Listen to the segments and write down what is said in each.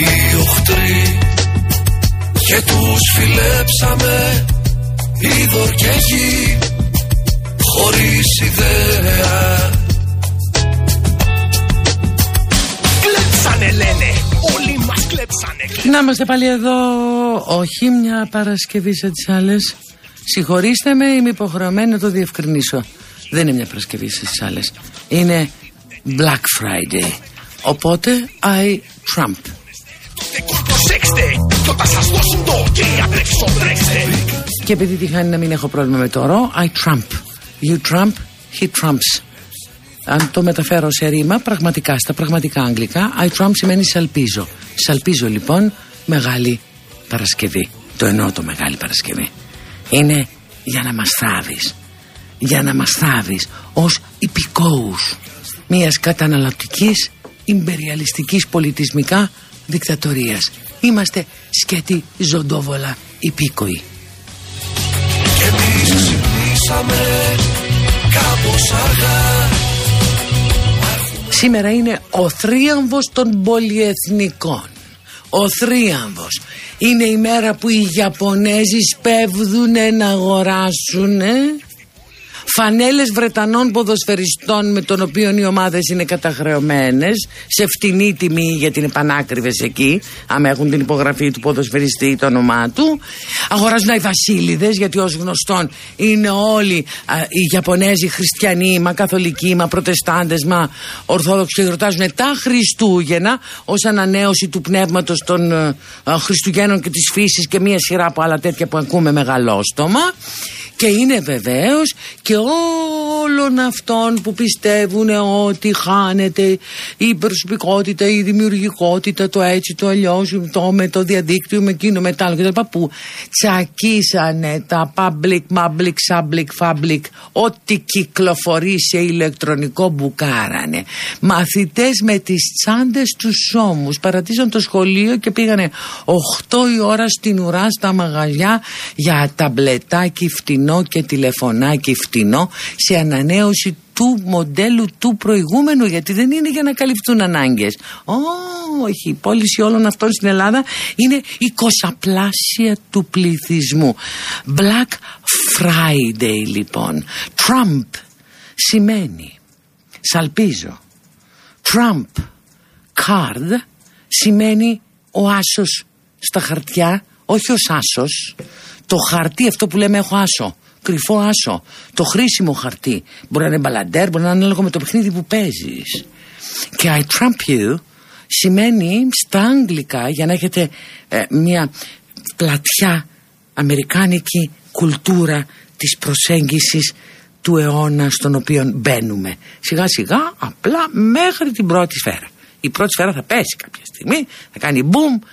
οι οχτροί και τους φιλέψαμε είδωρ και γη χωρίς ιδέα. Κλέψανε λένε, όλοι μας κλέψανε. Να είμαστε πάλι εδώ, όχι μια Παρασκευή σε τις άλλες. Συγχωρήστε με, είμαι υποχρεωμένη να το διευκρινίσω. Δεν είναι μια Παρασκευή σε τις άλλες. Είναι Black Friday. Οπότε, I Trump Προσέξτε, κι όταν σας δώσουν το ok τρέξω, τρέξτε Και επειδή τυχάνει να μην έχω πρόβλημα με το ρο, I Trump. You Trump, he trumps. Αν το μεταφέρω σε ρήμα, πραγματικά, στα πραγματικά αγγλικά, I Trump σημαίνει σαλπίζω. Σαλπίζω λοιπόν Μεγάλη Παρασκευή. Το εννοώ το Μεγάλη Παρασκευή. Είναι για να μας θάβεις. Για να μας θάβεις ως υπηκόους μιας καταναλωτικής, ιμπεριαλιστικής πολιτισμικά δικτατορίας. Είμαστε σκέτη ζωντόβολα υπήκοοι. Και εμείς ξυπνήσαμε κάπως αργά Σήμερα είναι ο θρίαμβος των πολυεθνικών. Ο θρίαμβος. Είναι η μέρα που οι Ιαπωνέζοι σπέβδουνε να αγοράσουν φανέλες Βρετανών ποδοσφαιριστών με τον οποίο οι ομάδες είναι καταχρεωμένες σε φτηνή τιμή γιατί είναι πανάκριβες εκεί άμα έχουν την υπογραφή του ποδοσφαιριστή ή το όνομά του. Αγοράζουν οι βασίλειδες γιατί ως γνωστόν είναι όλοι α, οι Ιαπωνέζοι χριστιανοί μα καθολικοί, μα προτεστάντες μα ορθόδοξοι και γιορτάζουν τα Χριστούγεννα ως ανανέωση του πνεύματος των α, Χριστουγέννων και της φύσης και μία σειρά από άλλα τέτοια που ακούμε μεγαλόστομα και είναι βεβαίως και όλων αυτών που πιστεύουν ότι χάνεται η προσωπικότητα, η δημιουργικότητα, το έτσι, το αλλιώς, το με το διαδίκτυο, με εκείνο, με τα άλλο κτλ. που τσακίσανε τα public, public, public, public, ό,τι κυκλοφορεί σε ηλεκτρονικό μπουκάρανε. Μαθητές με τις τσάντες τους ώμους παρατήσαν το σχολείο και πήγανε 8 η ώρα στην ουρά στα μαγαζιά για ταμπλετάκι φτηνό και τηλεφωνάκι φτηνό σε ανανέωση του μοντέλου του προηγούμενου γιατί δεν είναι για να καλυφθούν ανάγκες. Όχι, η πώληση όλων αυτών στην Ελλάδα είναι η κοσαπλάσια του πληθυσμού. Black Friday λοιπόν. Trump σημαίνει σαλπίζω Trump card σημαίνει ο άσος στα χαρτιά όχι ο άσος το χαρτί αυτό που λέμε έχω άσο κρυφό άσο. Το χρήσιμο χαρτί. Μπορεί να είναι μπαλαντέρ, μπορεί να είναι ανάλογα με το παιχνίδι που παίζεις. Και I trump you σημαίνει στα αγγλικά για να έχετε ε, μια πλατιά αμερικάνικη κουλτούρα της προσέγγισης του αιώνα στον οποίο μπαίνουμε. Σιγά σιγά απλά μέχρι την πρώτη σφαίρα. Η πρώτη σφαίρα θα πέσει κάποια στιγμή, θα κάνει boom,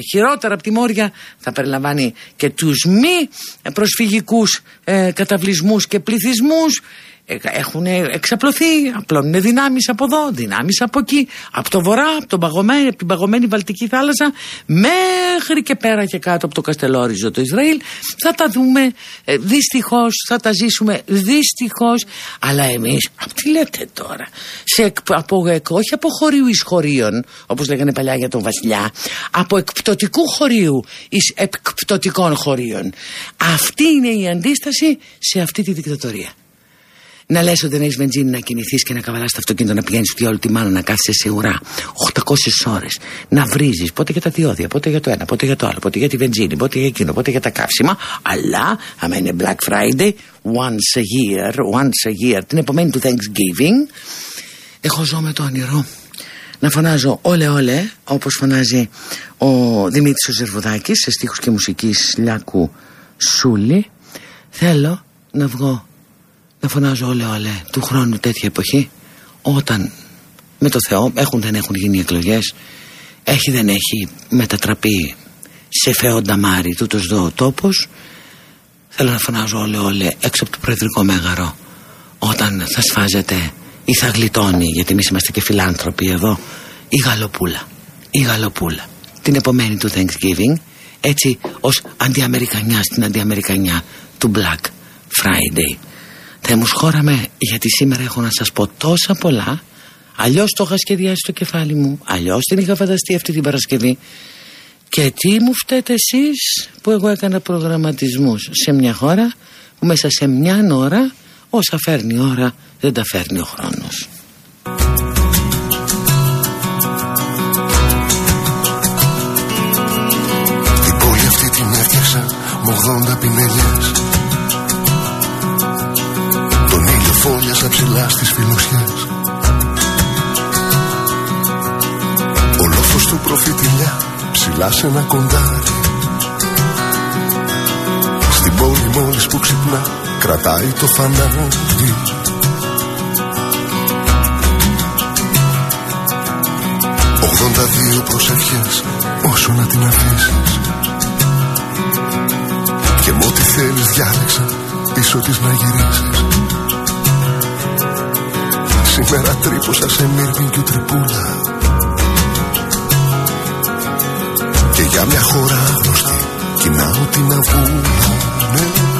χειρότερα από τη Μόρια θα περιλαμβάνει και τους μη προσφυγικούς ε, καταβλισμούς και πληθυσμούς ε, έχουν εξαπλωθεί, απλώνουν δυνάμεις από εδώ, δυνάμεις από εκεί, από το βορρά, από, τον παγωμένη, από την παγωμένη Βαλτική θάλασσα, μέχρι και πέρα και κάτω από το Καστελόριζο το Ισραήλ. Θα τα δούμε, ε, δυστυχώς, θα τα ζήσουμε δυστυχώς, αλλά εμείς, τι λέτε τώρα, σε, από, όχι από χωρίου εις χωρίων, όπως λέγανε παλιά για τον Βασιλιά, από εκπτωτικού χωρίου εις εκπτωτικών χωρίων. Αυτή είναι η αντίσταση σε αυτή τη δικτατορία. Να λες ότι δεν έχεις βενζίνη να κινηθείς και να καβαλάς το αυτοκίνητο να πηγαίνεις στη όλη τη μάνα να κάθεσαι σε ουρά 800 ώρες. Να βρίζεις πότε για τα διόδια, πότε για το ένα, πότε για το άλλο, πότε για τη βενζίνη, πότε για εκείνο, πότε για τα καύσιμα. Αλλά, άμα είναι Black Friday, once a year, once a year, την επομένη του Thanksgiving, έχω ζω με το όνειρο να φωνάζω όλε όλε όπως φωνάζει ο Δημήτρης ο Ζερβουδάκης σε στίχους και μουσικής Λιάκου Σούλη θέλω να βγω να φωνάζω όλε όλε του χρόνου τέτοια εποχή όταν με το Θεό έχουν δεν έχουν γίνει εκλογές έχει δεν έχει μετατραπεί σε φεόνταμάρι τούτος εδώ ο τόπος θέλω να φωνάζω όλε όλε έξω από το προεδρικό μέγαρο όταν θα σφάζεται ή θα γλιτώνει γιατί εμείς είμαστε και φιλάνθρωποι εδώ η γαλοπούλα η γαλοπούλα την επομένη του Thanksgiving έτσι ως αντιαμερικανιά στην αντιαμερικανιά του Black Friday θα μου σχόραμε γιατί σήμερα έχω να σας πω τόσα πολλά. Αλλιώς το είχα σχεδιάσει στο κεφάλι μου. Αλλιώς την είχα φανταστεί αυτή την Παρασκευή. Και τι μου φταίτε εσείς που εγώ έκανα προγραμματισμούς σε μια χώρα που μέσα σε μια ώρα όσα φέρνει η ώρα δεν τα φέρνει ο χρόνος. Την πόλη αυτή την έφτιαξα με 80 πινελιές φόλιασα ψηλά στις φιλοσιές Ο λόφος του προφητηλιά ψηλά σε ένα κοντάρι. Στην πόλη μόλις που ξυπνά κρατάει το φανάρι. Ογδόντα δύο προσευχές όσο να την αφήσεις. Και με ό,τι θέλεις διάλεξα πίσω της να γυρίσεις Σήμερα τρύπωσα σε μύρμη τρυπούλα. Και για μια χώρα άγνωστη κοινάω την αβούλα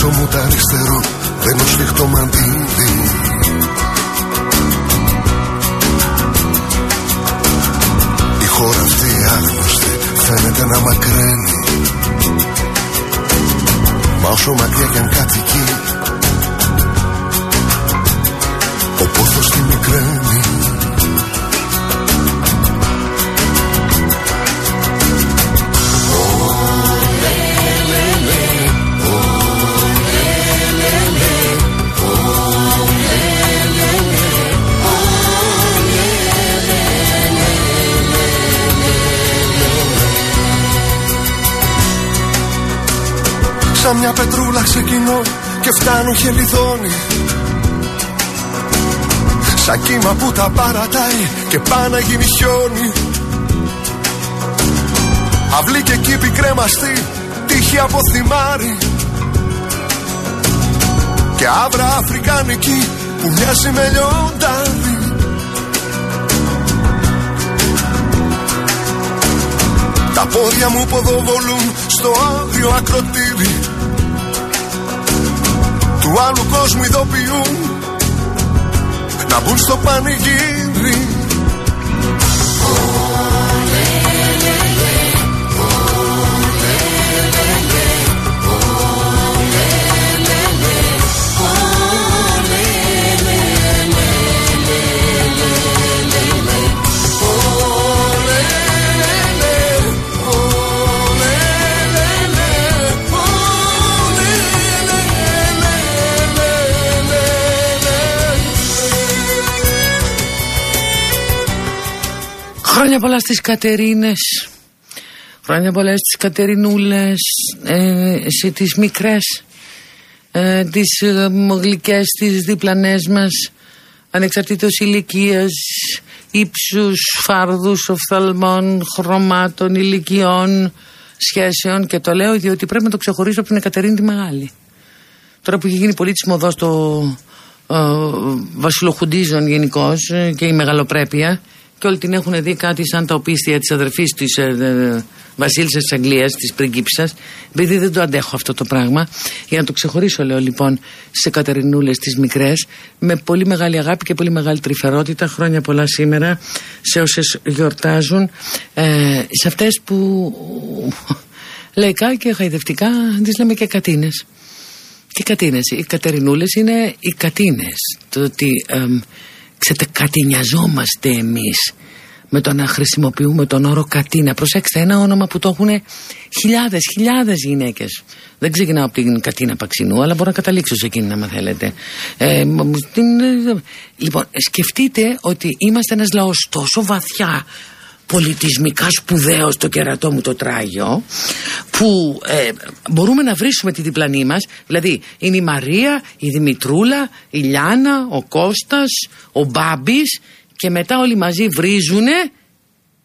Στο μπράτσο μου τα αριστερό δεν σφιχτό μαντήλι Η χώρα αυτή άγνωστη φαίνεται να μακραίνει. Μα όσο μακριά κι αν κατοικεί Ο πόθος τη μικραίνει Σαν μια πετρούλα ξεκινώ και φτάνω χελιδόνι. Σαν κύμα που τα παρατάει και πάει να γίνει χιόνι. Αυλή και κήπη κρέμαστη, τύχη από θυμάρι. Και άβρα αφρικάνικη που μοιάζει με λιοντάρι Τα πόδια μου ποδοβολούν στο άγριο ακροτήρι του άλλου κόσμου ειδοποιούν. Να μπουν στο πανηγύρι Χρόνια πολλά στις Κατερίνες. Χρόνια πολλά στις Κατερινούλες. Ε, Σε τις μικρές. Ε, Τις ε, γλυκές Τις διπλανές μας. Ανεξαρτήτως ηλικίας Ήψους, φάρδους Οφθαλμών, χρωμάτων Ηλικιών, σχέσεων. Και το λέω διότι πρέπει να το ξεχωρίσω Από την Εκατερίνη τη Μεγάλη. Τώρα που έχει γίνει πολύ της μοδός το ε, Βασιλοχουντίζων γενικώς ε, Και η μεγαλοπρέπεια και όλοι την έχουν δει κάτι σαν τα οπίστια της αδερφής της ε, ε, Βασίλισσας της Αγγλίας, της πριγκίψα. Επειδή δεν το αντέχω αυτό το πράγμα, για να το ξεχωρίσω, λέω λοιπόν, σε κατερινούλες τις μικρές, με πολύ μεγάλη αγάπη και πολύ μεγάλη τρυφερότητα. Χρόνια πολλά σήμερα σε όσες γιορτάζουν. Ε, σε αυτές που που λαϊκά και χαϊδευτικά τις λέμε και κατίνες. Τι κατίνες, οι κατερινούλες είναι οι κατίνες. Το ότι ξέρετε κατηνιαζόμαστε εμείς με το να χρησιμοποιούμε τον όρο κατίνα. Προσέξτε, ένα όνομα που το έχουν χιλιάδες, χιλιάδες γυναίκες. Δεν ξεκινάω από την Κατίνα Παξινού, αλλά μπορώ να καταλήξω σε εκείνη, αν θέλετε. Ε, την, ε, λοιπόν, σκεφτείτε ότι είμαστε ένας λαός τόσο βαθιά πολιτισμικά σπουδαίο στο κερατό μου το τράγιο που ε, μπορούμε να βρίσκουμε τη διπλανή μας. Δηλαδή είναι η Μαρία, η Δημητρούλα, η Λιάνα, ο Κώστας, ο Μπάμπης και μετά όλοι μαζί βρίζουνε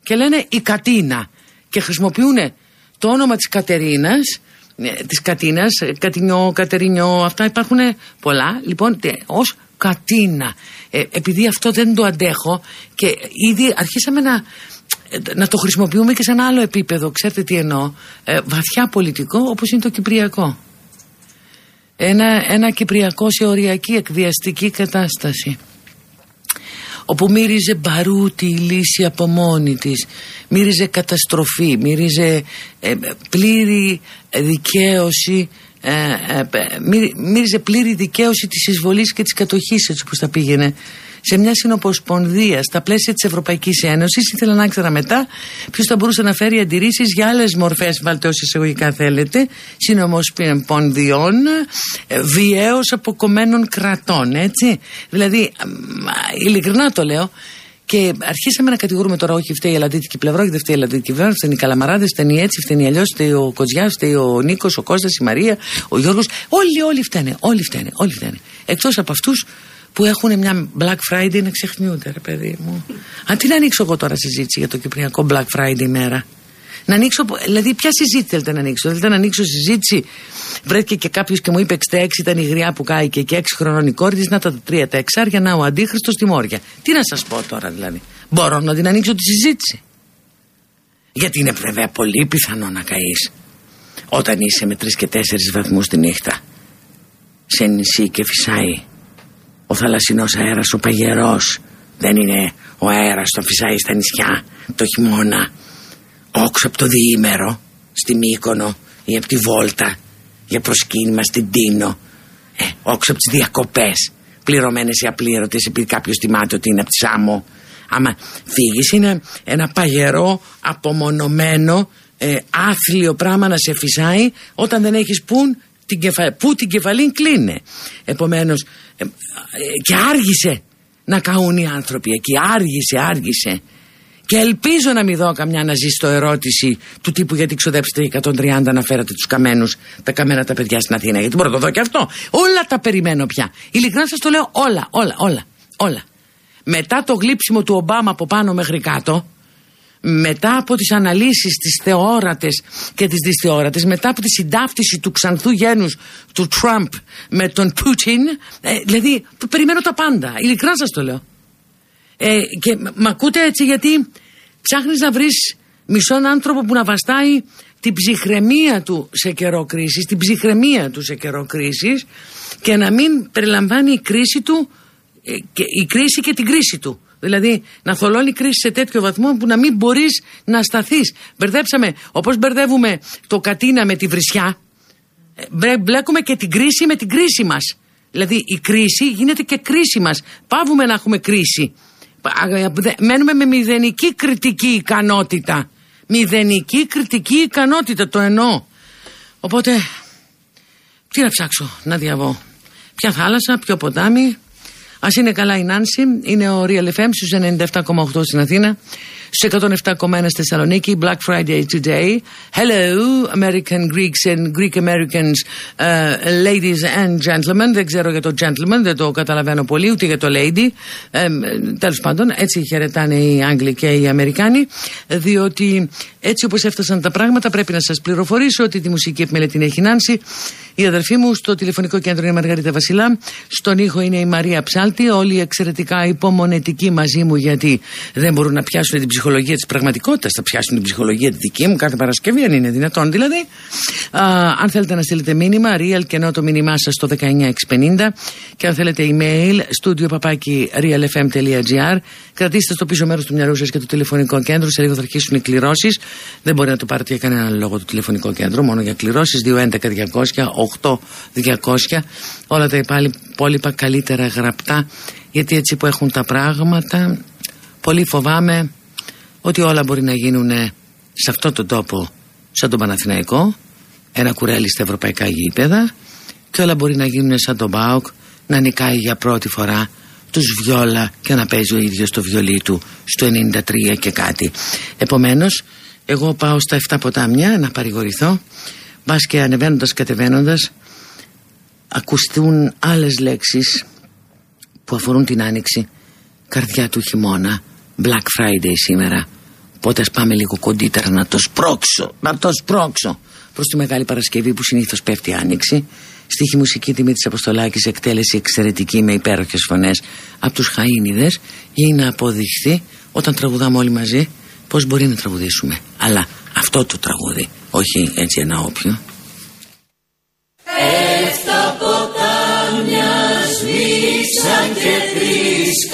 και λένε η Κατίνα και χρησιμοποιούν το όνομα της Κατερίνας ε, της Κατίνας, ε, Κατινιό, Κατερινιό, αυτά υπάρχουν πολλά. Λοιπόν ως Κατίνα. Ε, επειδή αυτό δεν το αντέχω και ήδη αρχίσαμε να να το χρησιμοποιούμε και σε ένα άλλο επίπεδο. Ξέρετε τι εννοώ. Βαθιά πολιτικό όπως είναι το Κυπριακό. Ένα, ένα Κυπριακό σε οριακή εκβιαστική κατάσταση. Όπου μύριζε μπαρούτι η λύση από μόνη της. Μύριζε καταστροφή. Μύριζε ε, πλήρη δικαίωση ε, ε, μύριζε πλήρη δικαίωση της εισβολής και της κατοχής έτσι όπως τα πήγαινε σε μια συνοποσπονδία στα πλαίσια της Ευρωπαϊκής Ένωσης. Ήθελα να ξέρω μετά ποιος θα μπορούσε να φέρει αντιρρήσεις για άλλες μορφές, βάλτε όσοι εισαγωγικά θέλετε, συνομοσπονδιών ε, βιαίως αποκομμένων κρατών. Έτσι. Δηλαδή, ειλικρινά το λέω, και αρχίσαμε να κατηγορούμε τώρα, όχι φταίει η ελλαδίτικη πλευρά, όχι δεν φταίει η ελλαδίτικη πλευρά, φταίνει οι καλαμαράδες, φταίνει έτσι, φταίνει αλλιώς, φταίει ο Κοτζιά, φταίει ο Νίκος, ο Κώστας, η Μαρία, ο Γιώργος. Όλοι, όλοι φταίνε, όλοι φταίνε, όλοι φταίνε. Εκτός από αυτούς που έχουν μια Black Friday να ξεχνιούνται, ρε παιδί μου. Αν τι να ανοίξω εγώ τώρα συζήτηση για το Κυπριακό Black Friday μέρα; Να ανοίξω, δηλαδή, ποια συζήτηση θέλετε να ανοίξω; Θέλετε να ανοίξω συζήτηση; Βρέθηκε και κάποιος και μου είπε 66 ήταν η γριά που κάηκε και 6 χρονών η κόρη της, να τα τρία τα εξάρια, να ο αντίχρηστο στη Μόρια. Τι να σας πω τώρα δηλαδή; Μπορώ να την ανοίξω τη συζήτηση; Γιατί είναι βέβαια πολύ πιθανό να καείς όταν είσαι με 3 και 4 βαθμούς τη νύχτα σε νησί και φυσάει ο θαλασσινός αέρας ο παγερός. Δεν είναι ο αέρας που φυσάει στα νησιά το χειμώνα. Όξω από το διήμερο στη Μύκονο ή από τη Βόλτα για προσκύνημα στην Τίνο. Ε, όξω από τις διακοπές πληρωμένες ή απλήρωτες επειδή κάποιος θυμάται ότι είναι από τη Σάμο. Άμα φύγεις είναι ένα παγερό απομονωμένο ε, άθλιο πράγμα να σε φυσάει όταν δεν έχεις πουν την κεφα... που την κεφαλή κλείνε επομένως ε, και άργησε να καούν οι άνθρωποι εκεί. Άργησε, άργησε. Και ελπίζω να μην δω καμιά να ζει στο ερώτηση του τύπου γιατί ξοδέψετε 130 να φέρατε τους καμένους τα καμένα τα παιδιά στην Αθήνα γιατί μπορώ να το δω και αυτό όλα τα περιμένω πια. Ειλικρινά σας το λέω όλα, όλα, όλα, όλα. Μετά το γλύψιμο του Ομπάμα από πάνω μέχρι κάτω μετά από τις αναλύσεις τις θεόρατες και τις δυσθεόρατες μετά από τη συντάφτιση του ξανθού γένους του Τραμπ με τον Πούτιν ε, δηλαδή περιμένω τα πάντα. Ειλικρινά σας το λέω. Ε, και μ' ακούτε έτσι γιατί ψάχνεις να βρεις μισόν άνθρωπο που να βαστάει την ψυχραιμία του σε καιρό κρίσης την ψυχραιμία του σε καιρό κρίσης και να μην περιλαμβάνει η κρίση του ε, και, η κρίση και την κρίση του Δηλαδή να θολώνει κρίση σε τέτοιο βαθμό που να μην μπορείς να σταθείς. Μπερδέψαμε, όπως μπερδεύουμε το κατίνα με τη βρισιά, ε, μπλέκουμε και την κρίση με την κρίση μας. Δηλαδή η κρίση γίνεται και κρίση μας. Πάβουμε να έχουμε κρίση. Μένουμε με μηδενική κριτική ικανότητα. Μηδενική κριτική ικανότητα, το εννοώ. Οπότε, τι να ψάξω να διαβώ. Ποια θάλασσα, ποιο ποτάμι, Α είναι καλά η Νάνση, είναι ο Real FM στους 97,8 στην Αθήνα, στου 107,1 στη Θεσσαλονίκη. Black Friday today. Hello, American Greeks and Greek Americans, uh, ladies and gentlemen. Δεν ξέρω για το gentleman, δεν το καταλαβαίνω πολύ, ούτε για το lady. Ε, Τέλος πάντων, έτσι χαιρετάνε οι Άγγλοι και οι Αμερικάνοι, διότι έτσι όπως έφτασαν τα πράγματα, πρέπει να σας πληροφορήσω ότι τη μουσική επιμελέτη την έχει Νάνση. Η αδερφή μου στο τηλεφωνικό κέντρο είναι η Μαργαρίτα Βασιλά. Στον ήχο είναι η Μαρία Ψάλτη. Όλοι εξαιρετικά υπομονετικοί μαζί μου γιατί δεν μπορούν να πιάσουν την ψυχολογία ψυχολογία της πραγματικότητας, θα πιάσουν την ψυχολογία τη δική μου κάθε Παρασκευή, αν είναι δυνατόν δηλαδή. Α, αν θέλετε να στείλετε μήνυμα, real και ενώ το μήνυμά σας στο 19650 και αν θέλετε email, studio παπάκι realfm.gr. Κρατήστε στο πίσω μέρος του μυαλού σας και το τηλεφωνικό κέντρο. Σε λίγο θα αρχίσουν οι κληρώσεις. Δεν μπορεί να το πάρετε για κανέναν λόγο το τηλεφωνικό κέντρο, μόνο για κληρώσεις. 211-200, 8-200. Όλα τα υπόλοιπα καλύτερα γραπτά, γιατί έτσι που έχουν τα πράγματα, πολύ φοβάμαι ότι όλα μπορεί να γίνουν σε αυτόν τον τόπο σαν τον Παναθηναϊκό ένα κουρέλι στα ευρωπαϊκά γήπεδα και όλα μπορεί να γίνουν σαν τον Μπάουκ να νικάει για πρώτη φορά τους βιόλα και να παίζει ο ίδιος το βιολί του στο 93 και κάτι. Επομένως εγώ πάω στα 7 ποτάμια να παρηγορηθώ. Μπας και ανεβαίνοντας κατεβαίνοντας ακουστούν άλλες λέξεις που αφορούν την άνοιξη. Καρδιά του χειμώνα Black Friday σήμερα Πότε πάμε λίγο κοντύτερα να το σπρώξω, να το σπρώξω προς τη Μεγάλη Παρασκευή που συνήθως πέφτει άνοιξη. Στίχη μουσική Δημήτρης Αποστολάκης, εκτέλεση εξαιρετική με υπέροχες φωνές από τους Χαΐνιδες για να αποδειχθεί όταν τραγουδάμε όλοι μαζί πώς μπορεί να τραγουδήσουμε. Αλλά αυτό το τραγούδι, όχι έτσι ένα όποιο. Έφτα ποτάμια σμίξαν και τρεις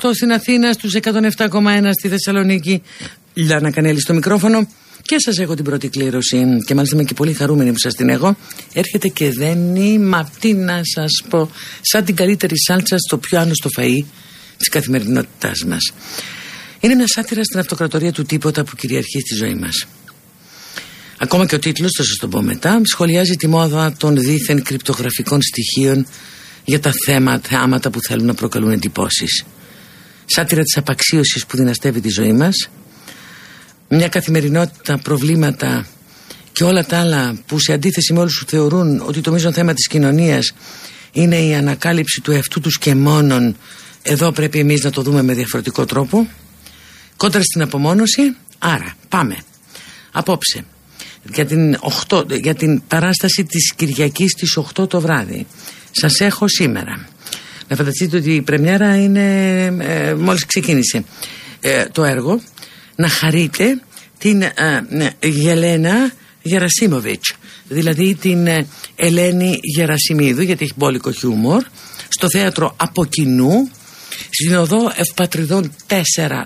97,8 στην Αθήνα, στους 107,1 στη Θεσσαλονίκη. Λιάννα Κανέλη στο μικρόφωνο και σας έχω την πρώτη κλήρωση και μάλιστα είμαι και πολύ χαρούμενη που σας την έχω. Έρχεται και δεν είμαι τι να σας πω, σαν την καλύτερη σάλτσα στο πιο άνωστο φαΐ της καθημερινότητάς μας. Είναι μια σάτυρα στην αυτοκρατορία του τίποτα που κυριαρχεί στη ζωή μας. Ακόμα και ο τίτλος, θα σας το πω μετά, σχολιάζει τη μόδα των δίθεν κρυπτογραφικών στοιχείων για τα θέματα, θέματα που θέλουν να προκαλούν εντυπώσεις. Σάτυρα της απαξίωσης που δυναστεύει τη ζωή μας, μια καθημερινότητα, προβλήματα και όλα τα άλλα που σε αντίθεση με όλους που θεωρούν ότι το μείζον θέμα της κοινωνίας είναι η ανακάλυψη του εαυτού τους και μόνον. Εδώ πρέπει εμείς να το δούμε με διαφορετικό τρόπο. Κόντρα στην απομόνωση. Άρα πάμε. Απόψε. Για την, 8, για την παράσταση της Κυριακής στις 8 το βράδυ σας έχω σήμερα. Να φανταστείτε ότι η πρεμιέρα είναι ε, μόλις ξεκίνησε. Ε, το έργο να χαρείτε την ε, Γελένα Γερασίμοβιτς. Δηλαδή την ε, Ελένη Γερασιμίδου γιατί έχει μπόλικο χιούμορ στο θέατρο Από Κοινού στην οδό Ευπατριδών 4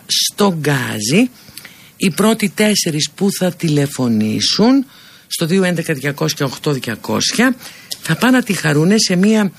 στο Γκάζι. Οι πρώτοι τέσσερις που θα τηλεφωνήσουν στο 211-200-8200 θα πάνε να τη χαρούνε σε μια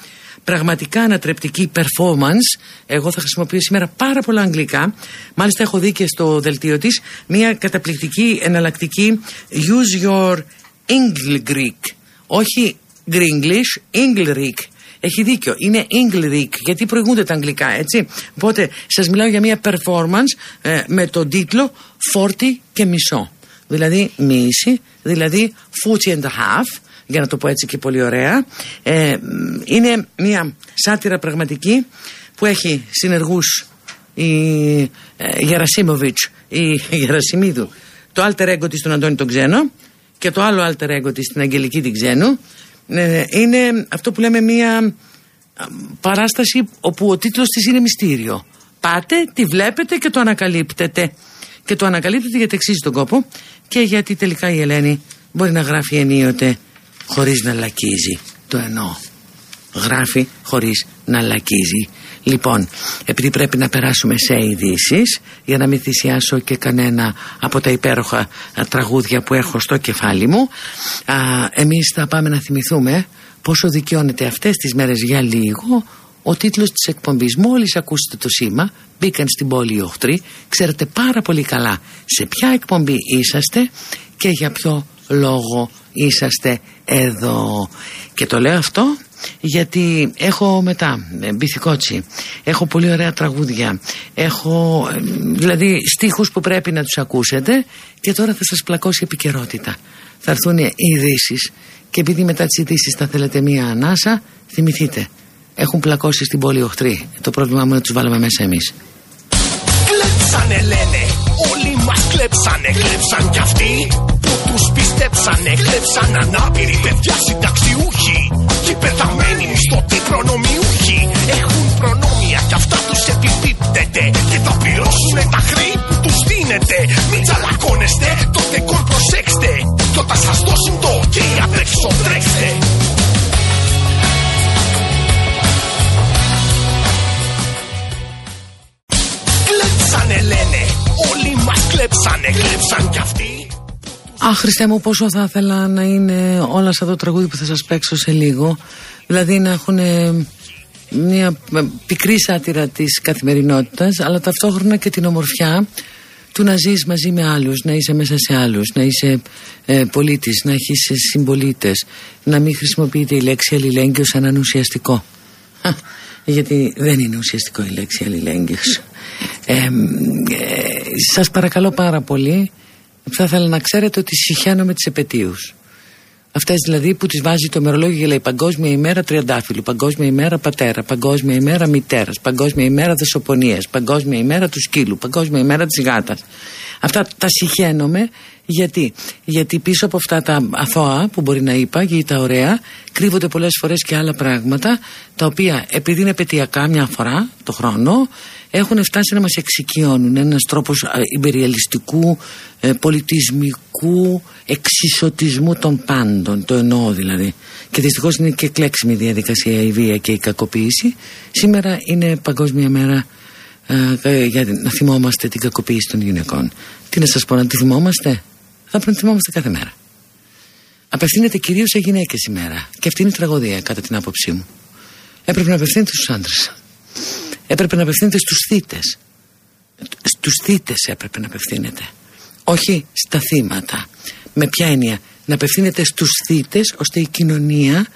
πραγματικά ανατρεπτική performance. Εγώ θα χρησιμοποιήσω σήμερα πάρα πολλά αγγλικά. Μάλιστα έχω δει και στο δελτίο της μια καταπληκτική εναλλακτική use your English Greek. Όχι Gringlish, English έχει δίκιο. Είναι English γιατί προηγούνται τα αγγλικά, έτσι. Οπότε σας μιλάω για μια performance ε, με τον τίτλο Φόρτι και μισό. Δηλαδή μίση, δηλαδή forty and a half, για να το πω έτσι και πολύ ωραία. Ε, είναι μια σάτυρα πραγματική που έχει συνεργούς η ε, Γερασίμοβιτς, η Γερασιμίδου, το alter ego της τον Αντώνη τον Ξένο και το άλλο alter ego της την Αγγελική την Ξένου. Ε, είναι αυτό που λέμε μια παράσταση όπου ο τίτλος της είναι μυστήριο. Πάτε, τη βλέπετε και το ανακαλύπτετε. Και το ανακαλύπτετε γιατί αξίζει τον κόπο και γιατί τελικά η Ελένη μπορεί να γράφει ενίοτε χωρίς να λακίζει. Το εννοώ. Γράφει χωρίς να λακίζει. Λοιπόν, επειδή πρέπει να περάσουμε σε ειδήσεις, για να μην θυσιάσω και κανένα από τα υπέροχα τραγούδια που έχω στο κεφάλι μου, α, εμείς θα πάμε να θυμηθούμε πόσο δικαιώνεται αυτές τις μέρες για λίγο ο τίτλος της εκπομπής. Μόλις ακούσετε το σήμα, μπήκαν στην πόλη οι οχτροί, ξέρετε πάρα πολύ καλά σε ποια εκπομπή είσαστε και για ποιο λόγο είσαστε εδώ. Και το λέω αυτό γιατί έχω μετά ε, μπιθικότσι, έχω πολύ ωραία τραγούδια, έχω ε, δηλαδή στίχους που πρέπει να τους ακούσετε και τώρα θα σας πλακώσει επικαιρότητα. Θα έρθουν ειδήσεις και επειδή μετά τις ειδήσεις θα θέλετε μία ανάσα, θυμηθείτε, έχουν πλακώσει στην πόλη οχτροί. Το πρόβλημά μου είναι να τους βάλαμε μέσα εμείς. Κλέψανε λένε, όλοι μας κλέψανε, κλέψαν κι αυτοί τους πιστέψανε, κλέψαν ανάπηροι παιδιά συνταξιούχοι Και οι πεθαμένοι μισθωτοί προνομιούχοι. Έχουν προνόμια κι αυτά τους επιπίπτεται Και θα πληρώσουνε τα χρέη που τους δίνετε. Μην τσαλακώνεστε, το δεκόρ προσέξτε. Κι όταν σας δώσουν το ok, αντρέξω τρέξτε μας κλέψανε, κλέψαν κι αυτοί Αχ, Χριστέ μου, πόσο θα ήθελα να είναι όλα σαν το τραγούδι που θα σας παίξω σε λίγο. Δηλαδή να έχουν μια πικρή σάτυρα της καθημερινότητας, αλλά ταυτόχρονα και την ομορφιά του να ζεις μαζί με άλλους, να είσαι μέσα σε άλλους, να είσαι ε, πολίτης, να έχεις συμπολίτες, να μην χρησιμοποιείται η λέξη αλληλέγγυος σαν έναν ουσιαστικό. Γιατί δεν είναι ουσιαστικό η λέξη αλληλέγγυος. Ε, ε, σας παρακαλώ πάρα πολύ θα ήθελα να ξέρετε ότι συχαίνω με τις επαιτίους. Αυτές δηλαδή που τις βάζει το μερολόγιο και λέει Παγκόσμια ημέρα τριαντάφυλλου, Παγκόσμια ημέρα πατέρα, Παγκόσμια ημέρα μητέρας, Παγκόσμια ημέρα δεσοπονία, Παγκόσμια ημέρα του σκύλου, Παγκόσμια ημέρα της γάτας. Αυτά τα συχαίνομαι γιατί, γιατί πίσω από αυτά τα αθώα που μπορεί να είπα και τα ωραία κρύβονται πολλές φορές και άλλα πράγματα τα οποία επειδή είναι πετειακά μια φορά το χρόνο έχουν φτάσει να μας εξοικειώνουν ένας τρόπος υπεριαλιστικού ε, πολιτισμικού εξισωτισμού των πάντων. Το εννοώ δηλαδή. Και δυστυχώς είναι και κλέξιμη η διαδικασία η βία και η κακοποίηση. Σήμερα είναι παγκόσμια μέρα ε, για να θυμόμαστε την κακοποίηση των γυναικών. Τι να σας πω να τη θυμόμαστε; Θα πρέπει να θυμόμαστε κάθε μέρα. Απευθύνεται κυρίως σε γυναίκες η μέρα και αυτή είναι η τραγωδία κατά την άποψή μου. Έπρεπε να απευθύνεται στους άντρες. Έπρεπε να απευθύνεται στους θύτες στους θύτες έπρεπε να απευθύνεται. Όχι στα θύματα. Με ποια έννοια; Να απευθύνεται στους θύτες ώστε η κοινωνία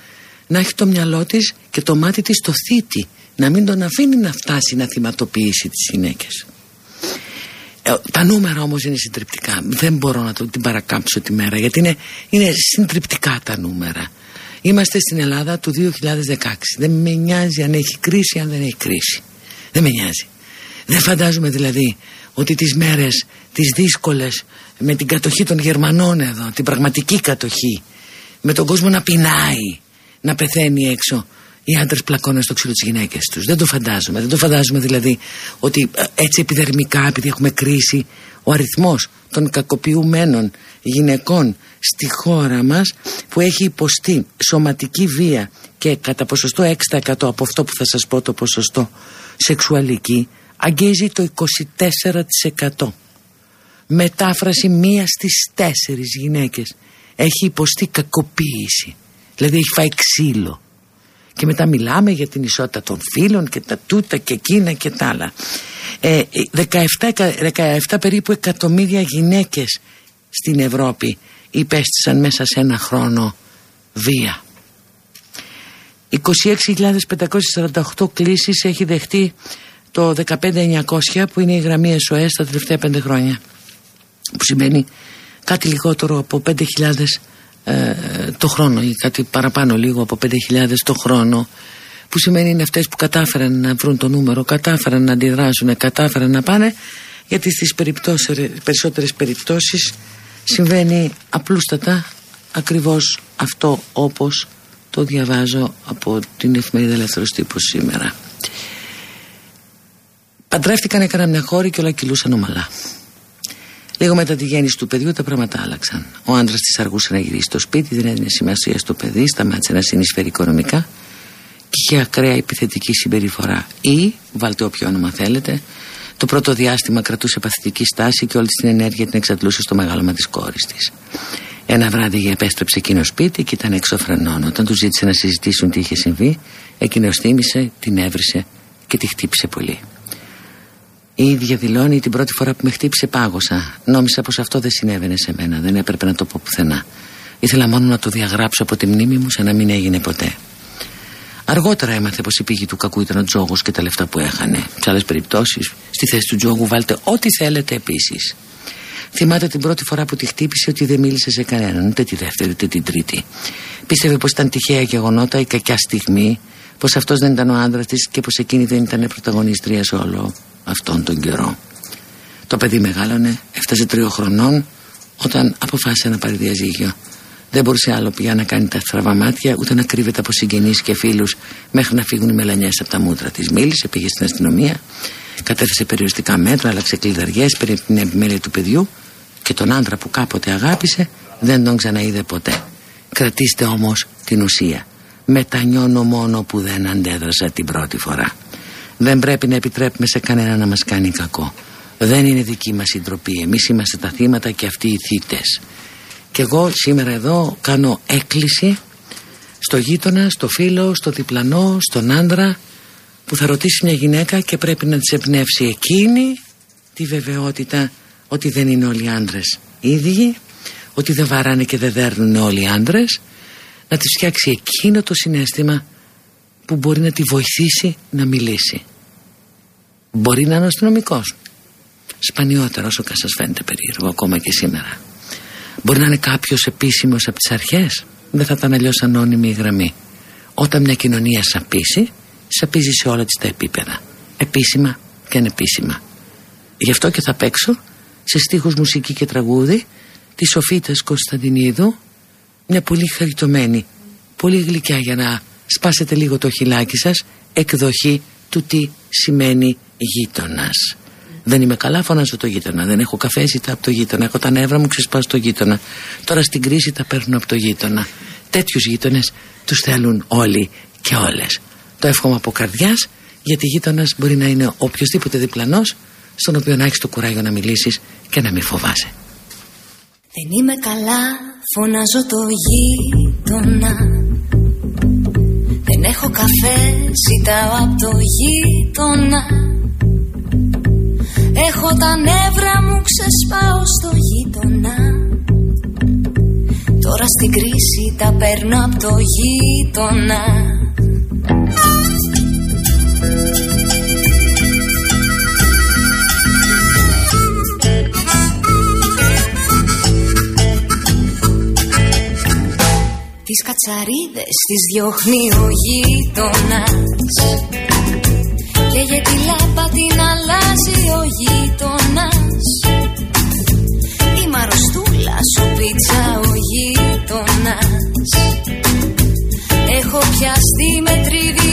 να έχει το μυαλό της και το μάτι της στο θήτη. Να μην τον αφήνει να φτάσει να θυματοποιήσει τις γυναίκες. ε, τα νούμερα όμως είναι συντριπτικά. Δεν μπορώ να το, την παρακάμψω τη μέρα γιατί είναι, είναι συντριπτικά τα νούμερα. Είμαστε στην Ελλάδα του 2016 δεν με νοιάζει αν έχει κρίση αν δεν έχει κρίση. Δεν με νοιάζει. Δεν φαντάζομαι δηλαδή ότι τις μέρες τις δύσκολες με την κατοχή των Γερμανών εδώ την πραγματική κατοχή με τον κόσμο να πεινάει να πεθαίνει έξω οι άντρες πλακώνουν στο ξύλο τις γυναίκες τους. Δεν το φαντάζομαι. Δεν το φαντάζομαι δηλαδή ότι ε, έτσι επιδερμικά, επειδή έχουμε κρίση, ο αριθμός των κακοποιουμένων γυναικών στη χώρα μας που έχει υποστεί σωματική βία και κατά ποσοστό 6% από αυτό που θα σας πω το ποσοστό σεξουαλική αγγίζει το 24%. Μετάφραση μίας στις τέσσερις γυναίκες έχει υποστεί κακοποίηση. Δηλαδή έχει φάει ξύλο. Και μετά μιλάμε για την ισότητα των φίλων και τα τούτα και εκείνα και τα άλλα. Ε, 17, 17 περίπου εκατομμύρια γυναίκες στην Ευρώπη υπέστησαν μέσα σε ένα χρόνο βία. 26.548 κλήσεις έχει δεχτεί το 15900 που είναι η γραμμή SOS τα τελευταία 5 χρόνια που σημαίνει κάτι λιγότερο από 5.000 ε, το χρόνο ή κάτι παραπάνω λίγο από 5.000 το χρόνο που σημαίνει είναι αυτές που κατάφεραν να βρουν το νούμερο, κατάφεραν να αντιδράσουν, κατάφεραν να πάνε γιατί στις περισσότερες περιπτώσεις συμβαίνει απλούστατα ακριβώς αυτό όπως το διαβάζω από την εφημερίδα Ελεύθερος Τύπος σήμερα. Παντρεύτηκαν, έκαναν μια χώρη και όλα κυλούσαν ομαλά. Λίγο μετά τη γέννηση του παιδιού τα πράγματα άλλαξαν. Ο άντρας της αργούσε να γυρίσει στο σπίτι, δεν έδινε σημασία στο παιδί, σταμάτησε να συνεισφέρει οικονομικά και είχε ακραία επιθετική συμπεριφορά. Ή, βάλτε όποιο όνομα θέλετε, το πρώτο διάστημα κρατούσε παθητική στάση και όλη την ενέργεια την εξαντλούσε στο μεγάλωμα της κόρης της. Ένα βράδυ επέστρεψε εκείνο σπίτι και ήταν έξω φρενών. Όταν του ζήτησε να συζητήσουν τι είχε συμβεί, εκείνος θύμησε, την έβρισε και τη χτύπησε πολύ. Η ίδια δηλώνει την πρώτη φορά που με χτύπησε πάγωσα. Νόμισα πως αυτό δεν συνέβαινε σε μένα, δεν έπρεπε να το πω πουθενά. Ήθελα μόνο να το διαγράψω από τη μνήμη μου σαν να μην έγινε ποτέ. Αργότερα έμαθε πως η πηγή του κακού ήταν ο τζόγος και τα λεφτά που έχανε. Σε άλλες περιπτώσεις, στη θέση του τζόγου βάλτε ό,τι θέλετε επίσης. Θυμάται την πρώτη φορά που τη χτύπησε ότι δεν μίλησε σε κανέναν, ούτε τη δεύτερη ούτε την τρίτη. Πίστευε πως ήταν τυχαία γεγονότα ή κακιά στιγμή, πως αυτός δεν ήταν ο άντρας της και πως εκείνη δεν ήταν πρωταγωνίστρια σε όλο αυτόν τον καιρό. Το παιδί μεγάλωνε, έφτασε τριών χρονών όταν αποφάσισε να πάρει διαζύγιο. Δεν μπορούσε άλλο πια να κάνει τα στραβαμάτια ούτε να κρύβεται από συγγενείς και φίλους μέχρι να φύγουν οι μελανιές από τα μούτρα της. Μίλησε, πήγε στην αστυνομία, κατέθεσε περιοριστικά μέτρα, άλλαξε κλειδαριές περί την επιμέλεια του παιδιού και τον άντρα που κάποτε αγάπησε δεν τον ξαναείδε ποτέ. Κρατήστε όμως την ουσία. Μετανιώνω μόνο που δεν αντέδρασα την πρώτη φορά. Δεν πρέπει να επιτρέπουμε σε κανένα να μας κάνει κακό. Δεν είναι δική μας η ντροπή. Εμείς είμαστε τα θύματα και αυτοί οι θύτες. Και εγώ σήμερα εδώ κάνω έκκληση στο γείτονα, στο φίλο, στο διπλανό, στον άντρα που θα ρωτήσει μια γυναίκα και πρέπει να της εμπνεύσει εκείνη τη βεβαιότητα ότι δεν είναι όλοι οι άντρες ίδιοι, ότι δεν βαράνε και δεν δέρνουν όλοι οι άντρες, να της φτιάξει εκείνο το συνέστημα που μπορεί να τη βοηθήσει να μιλήσει. Μπορεί να είναι αστυνομικός. Σπανιότερος όσο και σα φαίνεται περίεργο ακόμα και σήμερα. Μπορεί να είναι κάποιος επίσημος από τις αρχές. Δεν θα ήταν αλλιώς ανώνυμη η γραμμή. Όταν μια κοινωνία σαπίσει, σαπίζει σε όλα της τα επίπεδα. Επίσημα και ανεπίσημα. Γι' αυτό και θα παίξω σε στίχους μουσική και τραγούδι της Σοφίτας Κωνσταντινίδου μια πολύ χαριτωμένη πολύ γλυκιά για να σπάσετε λίγο το χιλάκι σας εκδοχή του τι σημαίνει γείτονας. Δεν είμαι καλά, φωνάζω το γείτονα. Δεν έχω καφέ, ζητά από το γείτονα. Έχω τα νεύρα μου, ξεσπάω το γείτονα. Τώρα στην κρίση τα παίρνω από το γείτονα. Τέτοιους γείτονες τους θέλουν όλοι και όλες. Το εύχομαι από καρδιάς, γιατί γείτονας μπορεί να είναι οποιοδήποτε διπλανός, στον οποίο να έχεις το κουράγιο να μιλήσεις και να μην φοβάσαι. Δεν είμαι καλά, φωνάζω το γείτονα. Δεν έχω καφέ, ζητάω από το γείτονα. Έχω τα νεύρα μου, ξεσπάω στο γείτονα. Τώρα στην κρίση τα παίρνω από το γείτονα. Τις κατσαρίδες τις διώχνει ο γείτονας Και για τη λάπα την αλλάζει ο γείτονας. Η μαρωστούλα σου πίτσα ο γείτονας. Έχω πιαστεί με τρίβει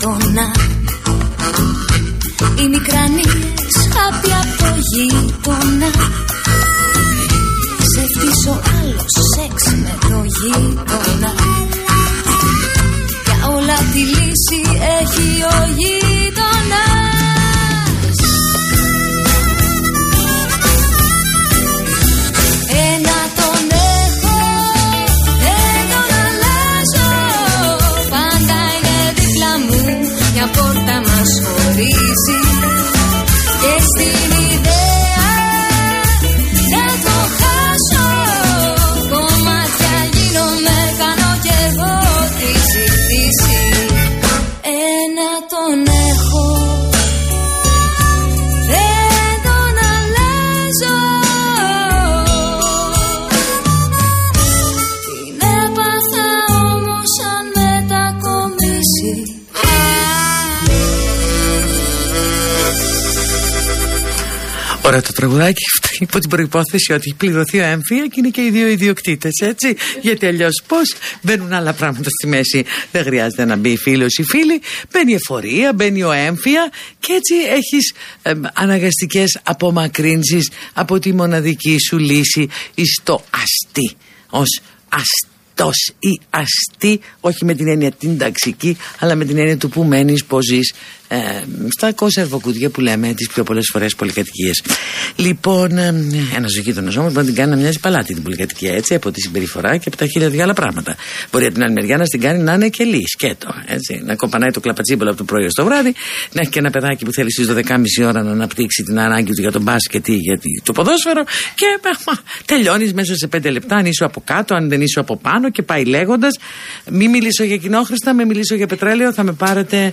γείτονα Οι μικρανίες, χάπια από το γείτονα Ξεφτύς ο άλλος, σεξ με το γείτονα Για όλα τη λύση έχει ο γείτονας Ωραία το τραγουδάκι αυτό υπό την προπόθεση ότι έχει πληρωθεί ο έμφυα και είναι και οι δύο ιδιοκτήτες, έτσι. Γιατί αλλιώς πώς μπαίνουν άλλα πράγματα στη μέση. Δεν χρειάζεται να μπει φίλος ή φίλη. Μπαίνει η εφορία, μπαίνει ο έμφυα και έτσι έχεις ε, αναγκαστικές απομακρύνσεις από τη μοναδική σου λύση εις το αστεί. Ω αστός ή αστή, όχι με την έννοια την ταξική, αλλά με την έννοια του που μένεις, πώς ζεις, ε, στα κονσερβοκούδια που λέμε τις πιο πολλές φορές πολυκατοικίες. Λοιπόν, ε, ένα γείτονα όμω μπορεί να την κάνει να μοιάζει παλάτι την πολυκατοικία έτσι, από τη συμπεριφορά και από τα χίλια δυο άλλα πράγματα. Μπορεί από την άλλη μεριά να την κάνει να είναι και λύς, σκέτο. Έτσι, να κομπανάει το κλαπατσίμπολο από το πρωί στο βράδυ, να έχει και ένα παιδάκι που θέλει στις 12.30 ώρα να αναπτύξει την ανάγκη του για τον μπάσκετ ή για το ποδόσφαιρο και τελειώνεις μέσα σε πέντε λεπτά αν είσαι από κάτω, αν δεν είσαι από πάνω και πάει λέγοντας. Μη μιλήσω για κοινόχρηστα, με μιλήσω για πετρέλαιο, θα με πάρετε ε,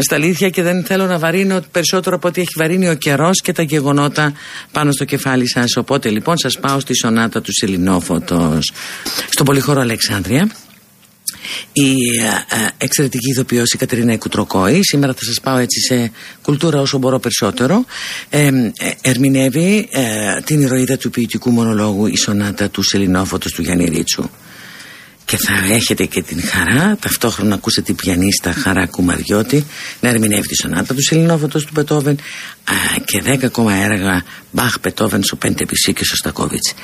στα αλήθεια και δεν θέλω να βαρύνω περισσότερο από ό,τι έχει βαρύνει ο καιρός και τα γεγονότα πάνω στο κεφάλι σας. Οπότε λοιπόν σας πάω στη σονάτα του Σελινόφωτο στον Πολυχώρο Αλεξάνδρεια. Η ε, ε, εξαιρετική ηθοποιός η Κατερίνα Κουτροκόη Σήμερα θα σας πάω έτσι σε κουλτούρα όσο μπορώ περισσότερο ε, ε, Ερμηνεύει ε, την ηρωίδα του ποιητικού μονολόγου Η σονάτα του Σελινόφωτος του Γιάννη Ρίτσου και θα έχετε και την χαρά ταυτόχρονα να ακούσετε την πιανίστα Χαρά Κουμαριώτη να ερμηνεύει τη σονάτα του Σελινόφωτος του Πετόβεν και δέκα ακόμα έργα Μπαχ, Πετόβεν, Σοπέντε Πισί και Σωστακόβιτς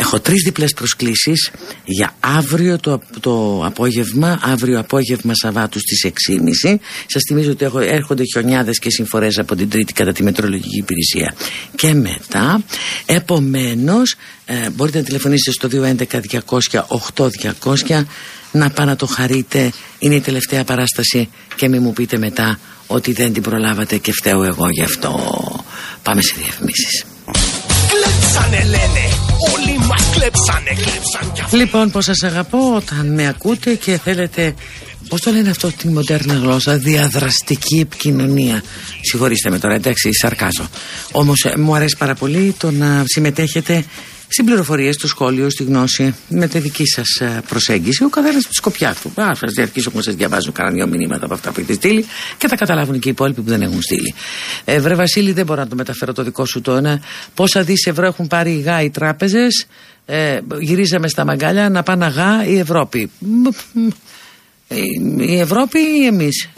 Έχω τρεις διπλές προσκλήσεις για αύριο το, το απόγευμα, αύριο απόγευμα Σαββάτου στις 6.30. Σας θυμίζω ότι έχω, έρχονται χιονιάδες και συμφορές από την Τρίτη κατά τη Μετρολογική Υπηρεσία και μετά. Επομένως, ε, μπορείτε να τηλεφωνήσετε στο 211-200-8200 να πάτε να το χαρείτε. Είναι η τελευταία παράσταση και μην μου πείτε μετά ότι δεν την προλάβατε και φταίω εγώ γι' αυτό. Πάμε σε διαφημίσεις. Κλέψανε λένε, όλοι μας κλέψανε, κλέψαν κι αυτοί. Λοιπόν, πως σας αγαπώ όταν με ακούτε και θέλετε Πώς το λένε αυτό τη μοντέρνα γλώσσα, διαδραστική επικοινωνία. Συγχωρήστε με τώρα, εντάξει, σαρκάζω. Όμως μου αρέσει πάρα πολύ το να συμμετέχετε στην πληροφορία, στο σχόλιο, στη γνώση, με τη δική σας προσέγγιση. Ο καθένας τη σκοπιά του. Α, σας διαρκήσω που σας διαβάζω κανένα δύο μηνύματα από αυτά που έχετε στείλει και θα καταλάβουν και οι υπόλοιποι που δεν έχουν στείλει. Ε, βρε Βασίλη, δεν μπορώ να το μεταφέρω το δικό σου τόνα. Πόσα δις ευρώ έχουν πάρει οι γά οι τράπεζες. Ε, γυρίζαμε στα μαγκάλια να πάνε αγά η Ευρώπη. Ε, η Ευρώπη ή εμείς;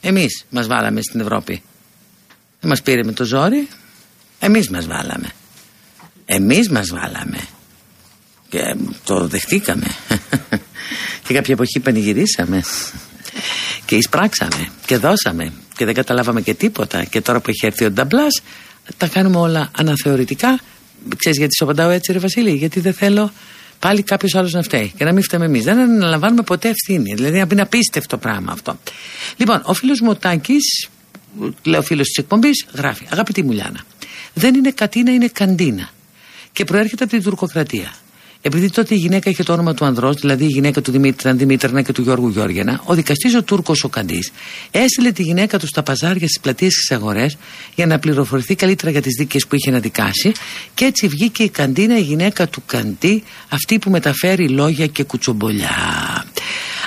Εμείς μας βάλαμε στην Ευρώπη. Δεν μας πήρε με το ζόρι. Εμείς μας βάλαμε. Εμείς μας βάλαμε. Και το δεχτήκαμε. και κάποια εποχή πανηγυρίσαμε. Και εισπράξαμε και δώσαμε και δεν καταλάβαμε και τίποτα. Και τώρα που έχει έρθει ο νταμπλάς τα κάνουμε όλα αναθεωρητικά. Ξέρεις γιατί σου απαντάω έτσι ρε Βασίλη, γιατί δεν θέλω πάλι κάποιος άλλος να φταίει και να μην φταίμε εμείς. Δεν αναλαμβάνουμε ποτέ ευθύνη. Δηλαδή είναι απίστευτο πράγμα αυτό. Λοιπόν, ο φίλος μου ο Τάκη, λέω φίλος της εκπομπής, γράφει: Αγαπητή μου Λιάνα, δεν είναι κατίνα, είναι καντίνα. Και προέρχεται από την τουρκοκρατία. Επειδή τότε η γυναίκα είχε το όνομα του ανδρός, δηλαδή η γυναίκα του Δημήτρη Δημήτρνα και του Γιώργου Γιώργιανα, ο δικαστής ο Τούρκος ο Καντής έστειλε τη γυναίκα του στα παζάρια, στις πλατείες στις αγορές για να πληροφορηθεί καλύτερα για τις δίκες που είχε να δικάσει και έτσι βγήκε η Καντίνα, η γυναίκα του Καντή, αυτή που μεταφέρει λόγια και κουτσομπολιά.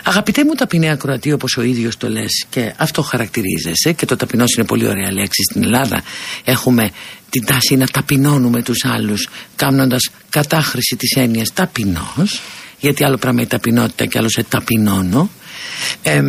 Αγαπητέ μου ταπεινέ ακροατή, όπως ο ίδιος το λες, και αυτό χαρακτηρίζεσαι, και το ταπεινός είναι πολύ ωραία λέξη στην Ελλάδα. Έχουμε την τάση να ταπεινώνουμε τους άλλους, κάνοντας κατάχρηση της έννοιας ταπεινός, γιατί άλλο πράγμα η ταπεινότητα και άλλο σε ταπεινώνω. Ε,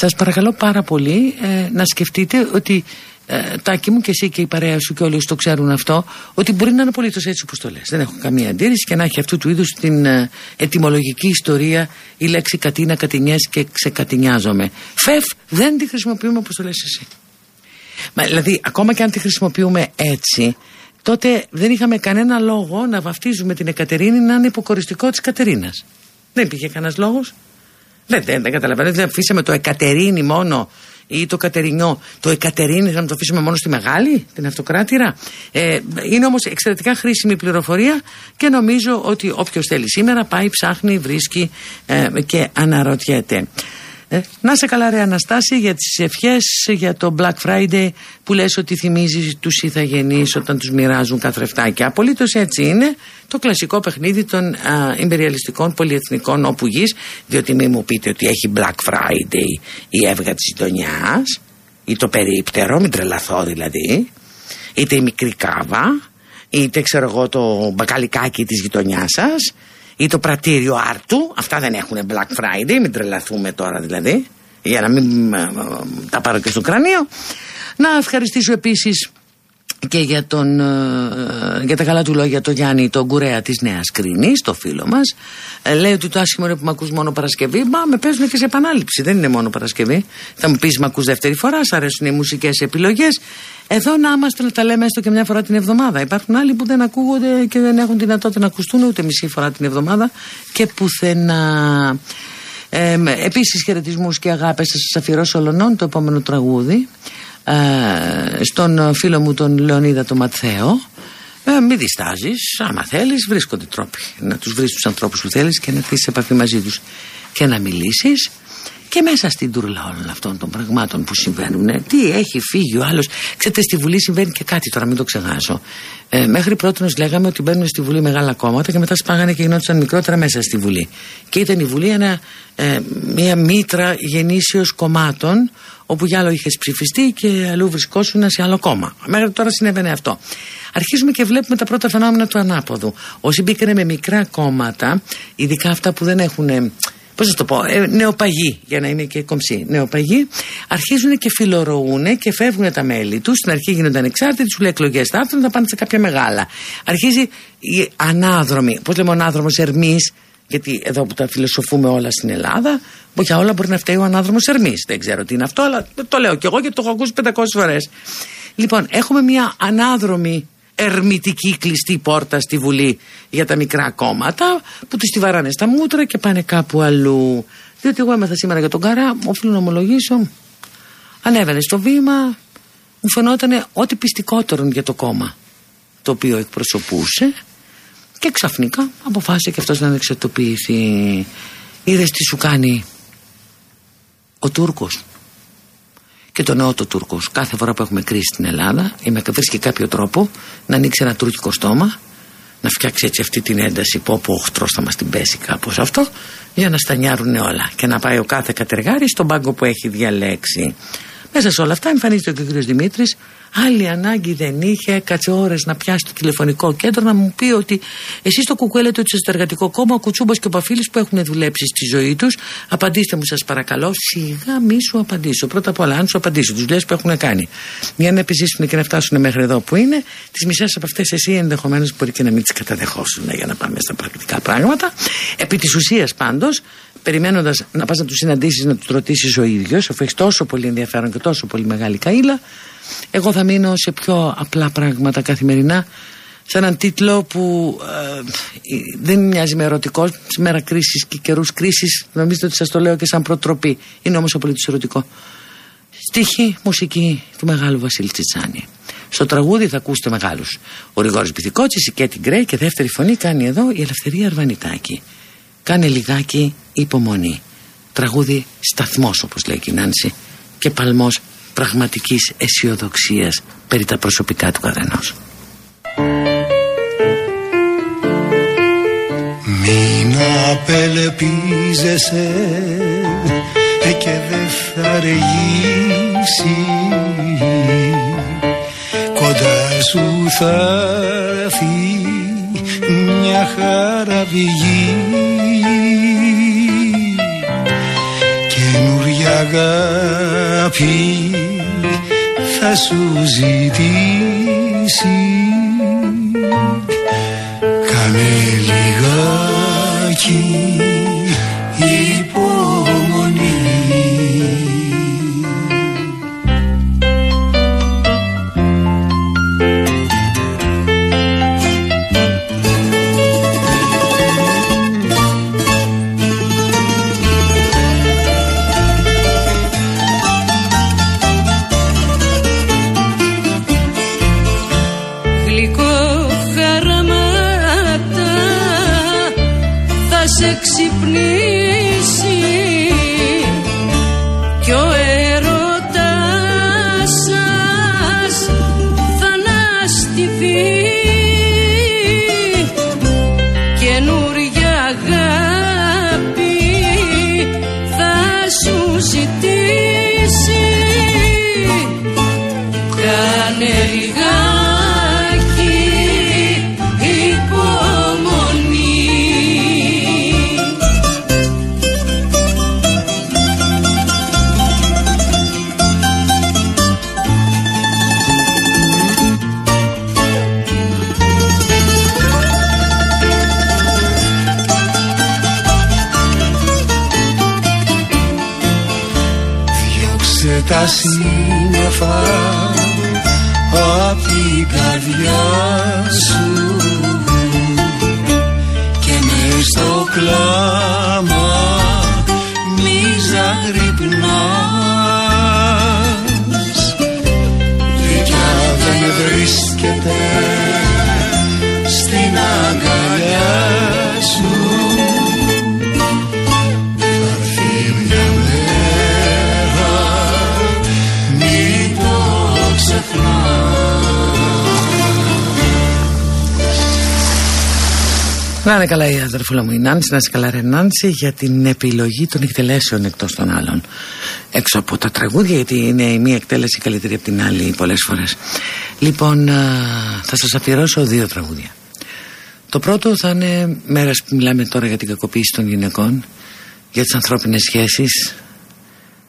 σας παρακαλώ πάρα πολύ ε, να σκεφτείτε ότι ε, Τάκη μου και εσύ και η παρέα σου και όλοι το ξέρουν αυτό, ότι μπορεί να είναι απολύτως έτσι όπως το λες. Δεν έχω καμία αντίρρηση και να έχει αυτού του είδους την ε, ετοιμολογική ιστορία η λέξη κατίνα, κατηνιέ και ξεκατηνιάζομαι. Φεφ, δεν τη χρησιμοποιούμε όπως το λες εσύ. Μα, δηλαδή, ακόμα και αν τη χρησιμοποιούμε έτσι, τότε δεν είχαμε κανένα λόγο να βαφτίζουμε την Εκατερίνη να είναι υποκοριστικό της Κατερίνας. Δεν υπήρχε κανένας λόγος. Δεν, δεν, δεν καταλαβαίνετε. Δεν αφήσαμε το Εκατερίνη μόνο ή το Κατερινιό. Το Εκατερίνη θα το αφήσουμε μόνο στη Μεγάλη, την Αυτοκράτηρα. Ε, είναι όμως εξαιρετικά χρήσιμη πληροφορία και νομίζω ότι όποιος θέλει σήμερα πάει, ψάχνει, βρίσκει ε, και αναρωτιέται. Ε, να σε καλά ρε Αναστάση για τις ευχές για το Black Friday που λες ότι θυμίζει τους ηθαγενείς όταν τους μοιράζουν καθρεφτάκια. Απολύτως έτσι είναι το κλασικό παιχνίδι των α, υπεριαλιστικών πολυεθνικών όπου γης διότι μην μου πείτε ότι έχει Black Friday η έβγα της γειτονιάς ή το περίπτερο, μην τρελαθώ δηλαδή είτε η μικρή κάβα είτε ξέρω εγώ το μπακαλικάκι της γειτονιάς σας ή το πρατήριο Άρτου. Αυτά δεν έχουν Black Friday, μην τρελαθούμε τώρα δηλαδή, για να μην ε, ε, τα πάρω και στο κρανίο. Να ευχαριστήσω επίσης και για, τον, ε, για τα καλά του λόγια το Γιάννη τον κουρέα της Νέας Κρίνης το φίλο μας ε, λέει ότι το άσχημο είναι που με ακούς μόνο Παρασκευή. Μα με παίζουν και σε επανάληψη. Δεν είναι μόνο Παρασκευή. Θα μου πεις με ακούς δεύτερη φορά σ' αρέσουν οι μουσικές επιλογές. Εδώ να είμαστε να τα λέμε έστω και μια φορά την εβδομάδα. Υπάρχουν άλλοι που δεν ακούγονται και δεν έχουν δυνατότητα να ακουστούν ούτε μισή φορά την εβδομάδα και πουθενά. Ε, επίσης χαιρετισμούς και αγάπες. Θα σας αφιερώσω ολονών το επόμενο τραγούδι ε, στον φίλο μου τον Λεωνίδα τον Ματθαίο ε, μην διστάζεις. Άμα θέλεις, βρίσκονται τρόποι να τους βρεις τους ανθρώπους που θέλεις και να έρθεις σε επαφή μαζί τους και να μιλήσεις. Και μέσα στην τουρλά όλων αυτών των πραγμάτων που συμβαίνουν, τι έχει φύγει ο άλλος. Ξέρετε, στη Βουλή συμβαίνει και κάτι τώρα, μην το ξεχάσω. Ε, μέχρι πρώτη λέγαμε ότι μπαίνουν στη Βουλή μεγάλα κόμματα και μετά σπάγανε και γινόντουσαν μικρότερα μέσα στη Βουλή. Και ήταν η Βουλή ένα, ε, μια μήτρα γεννήσεως κομμάτων όπου για άλλο είχες ψηφιστεί και αλλού βρισκόσουν σε άλλο κόμμα. Μέχρι τώρα συνέβαινε αυτό. Αρχίζουμε και βλέπουμε τα πρώτα φαινόμενα του ανάποδου. Όσοι μπήκαν με μικρά κόμματα, ειδικά αυτά που δεν έχουν. Πώς να το πω, ε, νεοπαγοί, για να είναι και κομψοί. Νεοπαγοί, αρχίζουν και φιλορωούν και φεύγουν τα μέλη τους. Στην αρχή γίνονται ανεξάρτητοι, του λέει εκλογές θα έρθουν, θα πάνε σε κάποια μεγάλα. Αρχίζει η ανάδρομη, πώς λέμε, ο ανάδρομος Ερμής, γιατί εδώ που τα φιλοσοφούμε όλα στην Ελλάδα, που για όλα μπορεί να φταίει ο ανάδρομος Ερμής. Δεν ξέρω τι είναι αυτό, αλλά το λέω κι εγώ γιατί το έχω ακούσει 500 φορές. Λοιπόν, έχουμε μια ανάδρομη ερμητική κλειστή πόρτα στη Βουλή για τα μικρά κόμματα που τους τη βαράνε στα μούτρα και πάνε κάπου αλλού. Διότι εγώ έμαθα σήμερα για τον Καρά, οφείλω να ομολογήσω, ανέβαινε στο βήμα, μου φαινόταν ό,τι πιστικότερο για το κόμμα το οποίο εκπροσωπούσε και ξαφνικά αποφάσισε και αυτός να εξετοποιηθεί. Είδες τι σου κάνει ο Τούρκος; Και το νεό το Τούρκος. Κάθε φορά που έχουμε κρίση στην Ελλάδα, είμαι βρίσκει κάποιο τρόπο να ανοίξει ένα τουρκικό στόμα, να φτιάξει έτσι αυτή την ένταση που όπου ο οχτρός θα μας την πέσει κάπως αυτό, για να στανιάρουν όλα και να πάει ο κάθε κατεργάρης στον πάγκο που έχει διαλέξει. Μέσα σε όλα αυτά εμφανίζεται και ο κ. Δημήτρης. Άλλη ανάγκη δεν είχε, έκατσε ώρες να πιάσει το τηλεφωνικό κέντρο να μου πει ότι εσείς το κουκουέλετε ότι είστε εργατικό κόμμα, ο Κουτσούμπας και ο Παφίλης που έχουν δουλέψει στη ζωή τους. Απαντήστε μου, σας παρακαλώ. Σιγά μη σου απαντήσω. Πρώτα απ' όλα, αν σου απαντήσω τις δουλειές που έχουν κάνει για να επιζήσουν και να φτάσουν μέχρι εδώ που είναι, τις μισές από αυτές εσύ ενδεχομένως μπορεί και να μην τις καταδεχώσουν για να πάμε στα πρακτικά πράγματα. Επί της ουσίας πάντως, περιμένοντας να πας να του συναντήσεις, να του ρωτήσει ο ίδιος, αφού έχεις τόσο πολύ ενδιαφέρον και τόσο πολύ μεγάλη καήλα, εγώ θα μείνω σε πιο απλά πράγματα καθημερινά, σε έναν τίτλο που ε, δεν μοιάζει με ερωτικός. Σε μέρα κρίσης και καιρούς κρίσης, νομίζετε ότι σας το λέω και σαν προτροπή. Είναι όμως απολύτως ερωτικό. Στίχη, μουσική του μεγάλου Βασίλη Τσιτσάνη. Στο τραγούδι θα ακούσετε μεγάλους. Ο Ριγόρη Μπιθικότσι, η Κέτι Γκρέι και δεύτερη φωνή κάνει εδώ η Ελευθερία Αρβανιτάκη. Κάνε λιγάκι υπομονή. Τραγούδι σταθμός όπως λέει η Νάνση και παλμός πραγματικής αισιοδοξίας περί τα προσωπικά του καθενός. Μην απελπίζεσαι ε, και δεν θα αργήσει Κοντά σου θα έρθει μια χαραβηγή αγάπη θα σου ζητήσει. Κάνε λιγάκι είναι καλά η αδερφούλα μου η Νάνση, να είσαι καλά ρε Νάνση για την επιλογή των εκτελέσεων εκτός των άλλων. Έξω από τα τραγούδια γιατί είναι η μία εκτέλεση καλύτερη από την άλλη πολλές φορές. Λοιπόν θα σας αφιερώσω δύο τραγούδια. Το πρώτο θα είναι μέρες που μιλάμε τώρα για την κακοποίηση των γυναικών, για τις ανθρώπινες σχέσεις,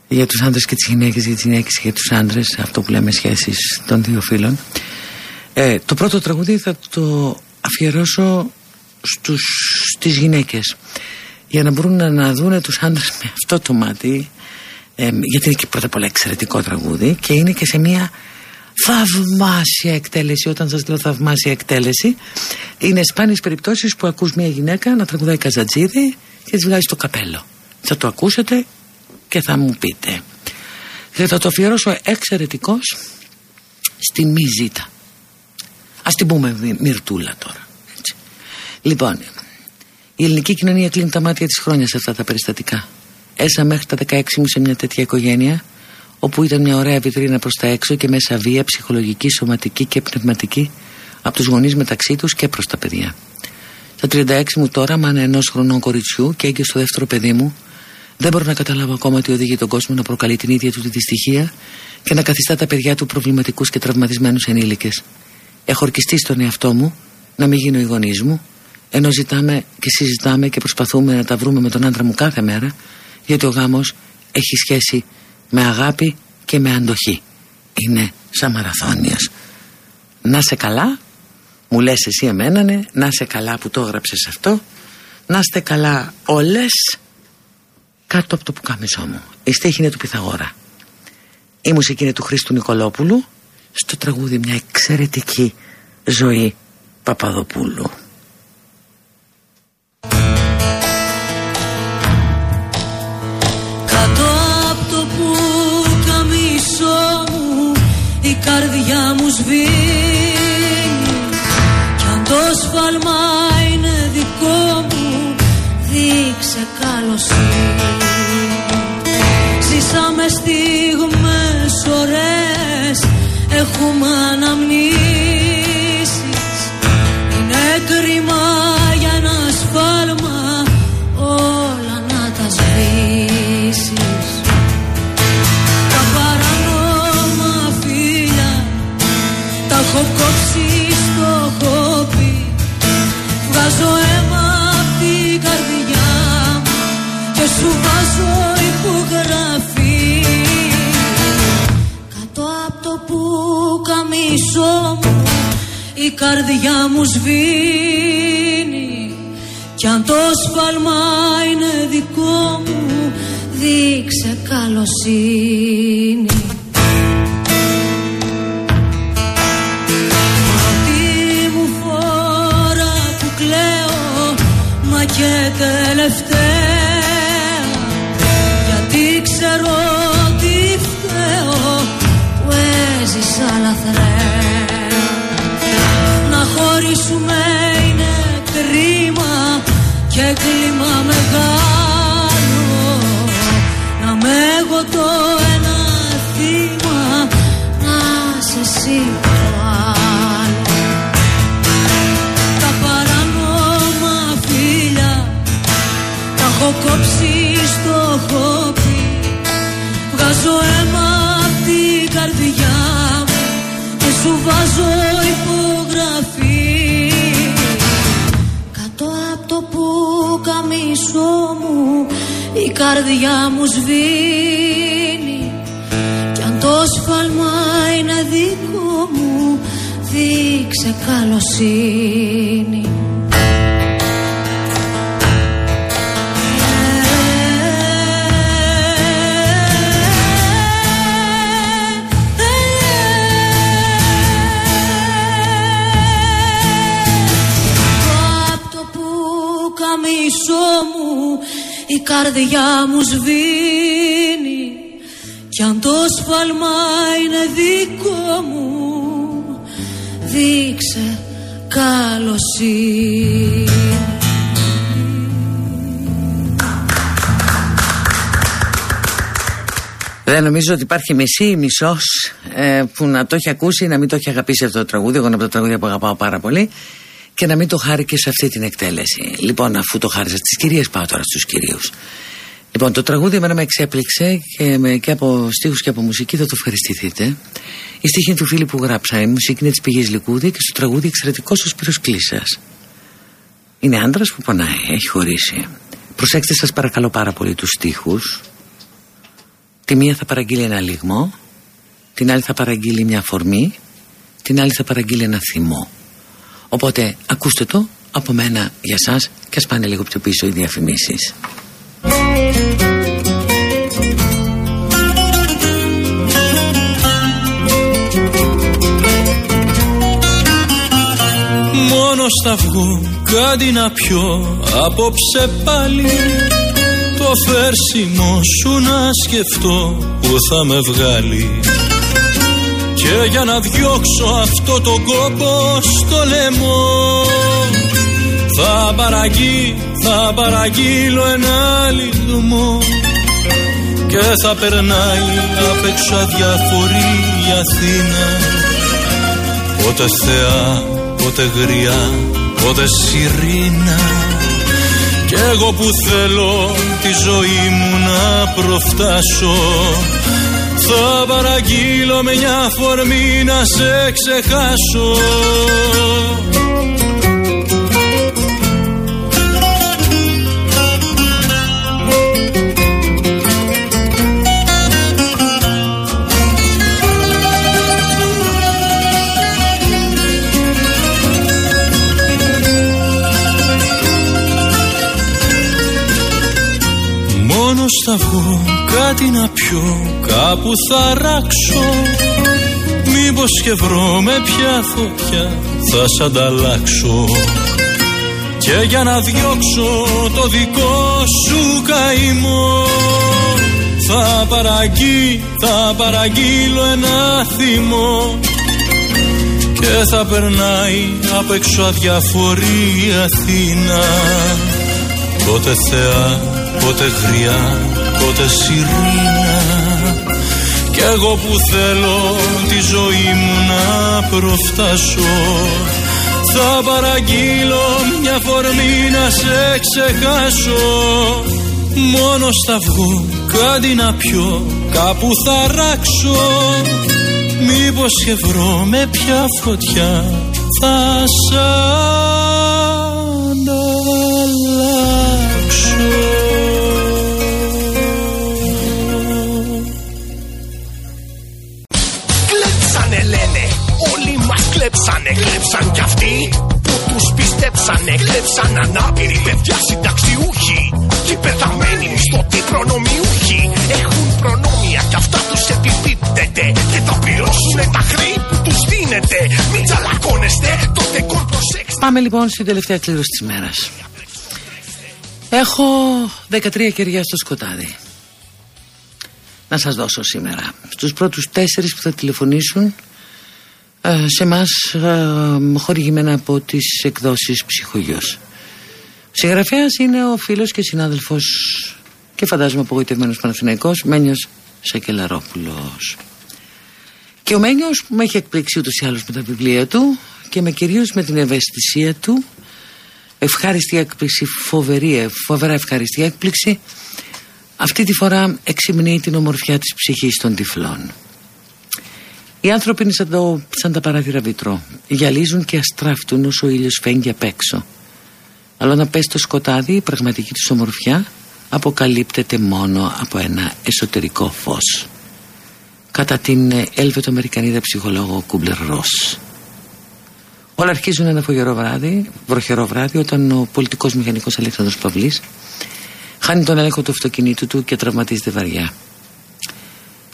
για τους άντρες και τις γυναίκες, για τις γυναίκες και τους άντρες, αυτό που λέμε σχέσεις των δύο φίλων. Ε, το πρώτο τραγούδι θα το αφιερώσω στους, στις γυναίκες. Για να μπορούν να, να δουν τους άντρες με αυτό το μάτι ε, γιατί είναι και πρώτα απ' όλα εξαιρετικό τραγούδι και είναι και σε μια θαυμάσια εκτέλεση. Όταν σας λέω θαυμάσια εκτέλεση είναι σπάνιες περιπτώσεις που ακούς μια γυναίκα να τραγουδάει καζατζίδι και της βγάζει το καπέλο. Θα το ακούσετε και θα μου πείτε. Και θα το αφιερώσω εξαιρετικός στην Μιζίτα. Ας την πούμε Μυρτούλα τώρα. έτσι. Λοιπόν η ελληνική κοινωνία κλείνει τα μάτια της χρόνια σε αυτά τα περιστατικά έσα μέχρι τα 16 μου σε μια τέτοια οικογένεια όπου ήταν μια ωραία βιτρίνα προς τα έξω και μέσα βία ψυχολογική, σωματική και πνευματική από τους γονείς μεταξύ τους και προς τα παιδιά. Στα 36 μου τώρα, μάνα ενός χρονών κοριτσιού και έγκυο στο δεύτερο παιδί μου, δεν μπορώ να καταλάβω ακόμα τι οδηγεί τον κόσμο να προκαλεί την ίδια του τη δυστυχία και να καθιστά τα παιδιά του προβληματικούς και τραυματισμένους ενήλικες. Έχω ορκιστεί στον εαυτό μου να μην γίνω η γονείς μου, ενώ ζητάμε και συζητάμε και προσπαθούμε να τα βρούμε με τον άντρα μου κάθε μέρα, γιατί ο γάμος έχει σχέση με αγάπη και με αντοχή. Είναι σαν μαραθώνιος. Να σε καλά, μου λες εσύ εμένα ναι, να σε καλά που το έγραψες αυτό, να είστε καλά όλες κάτω από το πουκάμισό μου. Η στέχη είναι του Πυθαγόρα. Η μουσική είναι του Χρήστου Νικολόπουλου, στο τραγούδι μια εξαιρετική ζωή Παπαδοπούλου. Καρδιά μου σβήνει. Κι αν το σφάλμα είναι δικό μου Δείξε καλοσύνη Ζήσαμε στιγμές ωραίες Έχουμε αναμνήσεις καρδιά μου σβήνει. Κι αν το σφάλμα είναι δικό μου Δείξε καλοσύνη καρδιά μου σβήνει. Κι αν το σφάλμα είναι δικό μου Δείξε καλοσύνη καρδιά μου σβήνει. Κι αν το σφάλμα είναι δικό μου δείξε καλοσύνη Δεν νομίζω ότι υπάρχει μισή ή μισός ε, που να το έχει ακούσει να μην το έχει αγαπήσει αυτό το τραγούδι. Εγώ είναι από τα τραγούδια που αγαπάω πάρα πολύ και να μην το χάρη και σε αυτή την εκτέλεση. Λοιπόν, αφού το χάρισα στις κυρίες, πάω τώρα στους κυρίους. Λοιπόν, το τραγούδι εμένα με εξέπληξε και, με, και από στίχους και από μουσική θα το ευχαριστηθείτε. Η στίχη του φίλου που γράψα, η μουσική είναι της πηγής Λικούδη και στο τραγούδι εξαιρετικός ο Σπύρος Κλίσσα. Είναι άντρας που πονάει, έχει χωρίσει. Προσέξτε σας παρακαλώ πάρα πολύ τους στίχους. Τη μία θα παραγγείλει ένα λιγμό, την άλλη θα παραγγείλει μια αφορμή, την άλλη θα παραγγείλει ένα θυμό. Οπότε ακούστε το από μένα για σας και ας πάνε λίγο πιο πίσω οι διαφημίσεις. Μόνο στα βγω κάτι να πιω απόψε πάλι Το φέρσιμο σου να σκεφτώ που θα με βγάλει και για να διώξω αυτό το κόπο στο λαιμό Θα παραγεί, θα παραγγείλω ένα λιγμό και θα περνάει απ' έξω αδιαφορή η Αθήνα. Πότε θεά, πότε γριά, πότε σιρήνα. Κι εγώ που θέλω τη ζωή μου να προφτάσω Θα παραγγείλω με μια φορμή να σε ξεχάσω. Θα βγω κάτι να πιω Κάπου θα ράξω. Μήπως και βρω με ποια φωτιά θα σ' ανταλλάξω. Και για να διώξω το δικό σου καημό Θα παραγγεί, θα παραγγείλω ένα θυμό. Και θα περνάει απ' έξω αδιαφορή Αθήνα. Πότε θεά Πότε γριά, πότε σιρήνα Κι εγώ που θέλω τη ζωή μου να προφτάσω Θα παραγγείλω μια φορμή να σε ξεχάσω. Μόνο στα βγω κάτι να πιω Κάπου θα ράξω. Μήπως και βρω με ποια φωτιά θα σ' κλέψανε, κλέψαν κι αυτοί που τους πιστέψανε, κλέψαν ανάπηροι παιδιά συνταξιούχοι και πεθαμένοι μισθωτοί προνομιούχοι. Έχουν προνόμια κι αυτά τους επιπίπτεται και θα πληρώσουνε τα χρή που τους δίνεται. Μην τσαλακώνεστε, το δεκόρ προσέξτε. Πάμε λοιπόν στην τελευταία κλήρωση της μέρας. Έχω 13 κεριά στο σκοτάδι. Να σας δώσω σήμερα. Στους πρώτους τέσσερις που θα τηλεφωνήσουν ε, σε εμάς ε, χορηγημένα από τις εκδόσεις ψυχογειός. Ο συγγραφέας είναι ο φίλος και συνάδελφος και φαντάζομαι απογοητευμένος Παναθηναϊκός Μένιος Σακελαρόπουλος. Και ο Μένιος με έχει εκπλήξει ούτως ή άλλως με τα βιβλία του και με κυρίως με την ευαισθησία του ευχάριστη έκπληξη, φοβερή, φοβερά ευχαριστή έκπληξη αυτή τη φορά εξυμνεί την ομορφιά της ψυχής των τυφλών. Οι άνθρωποι είναι σαν, το, σαν τα παράθυρα βιτρό. Γυαλίζουν και αστράφτουν όσο ο ήλιος φέγγει απ' έξω. Αλλά να πέσει το σκοτάδι, η πραγματική τους ομορφιά αποκαλύπτεται μόνο από ένα εσωτερικό φως. Κατά την Ελβετοαμερικανίδα ψυχολόγο Κούμπλερ Ρος. Όλα αρχίζουν ένα φογερό βράδυ, βροχερό βράδυ, όταν ο πολιτικός μηχανικός Αλέξανδρος Παυλής χάνει τον έλεγχο του αυτοκινήτου του και τραυματίζεται βαριά.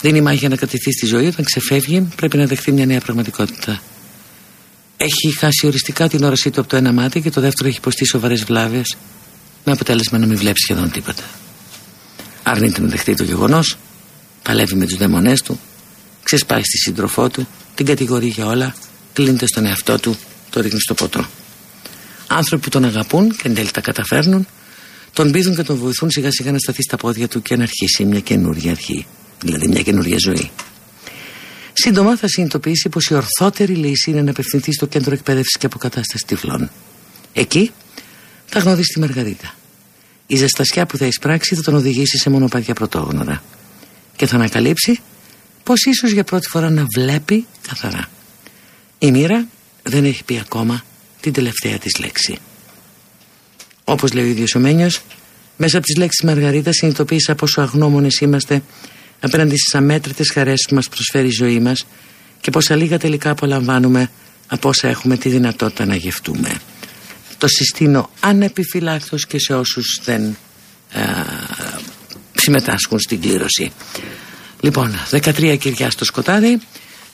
Δίνει μάχη για να κρατηθεί στη ζωή. Όταν ξεφεύγει, πρέπει να δεχθεί μια νέα πραγματικότητα. Έχει χάσει οριστικά την όρασή του από το ένα μάτι και το δεύτερο έχει υποστεί σοβαρές βλάβες, με αποτέλεσμα να μην βλέπει σχεδόν τίποτα. Αρνείται να δεχτεί το γεγονός, παλεύει με τους δαιμονές του, ξεσπάει στη σύντροφό του, την κατηγορεί για όλα, κλείνεται στον εαυτό του, το ρίχνει στο ποτό. Άνθρωποι που τον αγαπούν και εν τέλει τα καταφέρνουν, τον πείθουν και τον βοηθούν σιγά σιγά να σταθεί στα πόδια του και να αρχίσει μια καινούργια αρχή δηλαδή μια καινούργια ζωή. Σύντομα θα συνειδητοποιήσει πως η ορθότερη λύση είναι να απευθυνθεί στο κέντρο εκπαίδευσης και αποκατάστασης τυφλών. Εκεί θα γνωρίσει τη Μαργαρίτα. Η ζεστασιά που θα εισπράξει θα τον οδηγήσει σε μονοπάτια πρωτόγνωρα. Και θα ανακαλύψει πως ίσως για πρώτη φορά να βλέπει καθαρά. Η μοίρα δεν έχει πει ακόμα την τελευταία της λέξη. Όπως λέει ο ίδιος ο Μένιος, μέσα από τις λέξεις Μαργαρίτας συνειδητοποίησα πόσο αγνώμονες είμαστε απέναντι στις αμέτρητες χαρές που μας προσφέρει η ζωή μας και πόσα λίγα τελικά απολαμβάνουμε από όσα έχουμε τη δυνατότητα να γευτούμε. Το συστήνω ανεπιφυλάκτως και σε όσους δεν α, συμμετάσχουν στην κλήρωση. Λοιπόν, 13 κυριά στο σκοτάδι.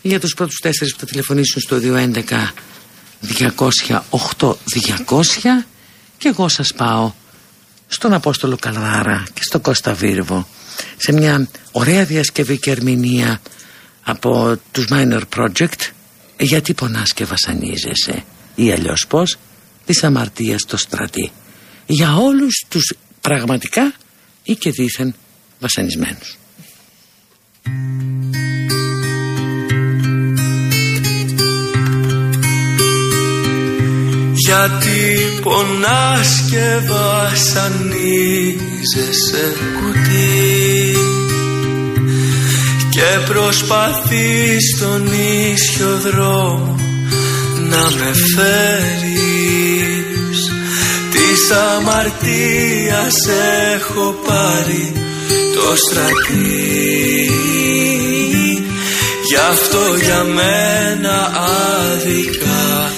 Για τους πρώτους τέσσερις που θα τηλεφωνήσουν στο 211 200 και εγώ σας πάω στον Απόστολο Καλδάρα και στο Κώστα Βίρβο σε μια ωραία διασκευή και ερμηνεία από τους Minor Project. Γιατί πονάς και βασανίζεσαι ή αλλιώς πως της αμαρτίας στο στρατή. Για όλους τους πραγματικά ή και δήθεν βασανισμένους. Γιατί πονάς και βασανίζεσαι κουτί Και προσπαθείς τον ίσιο δρόμο να με φέρεις. Της αμαρτίας έχω πάρει το στρατή. Γι' αυτό για μένα άδικα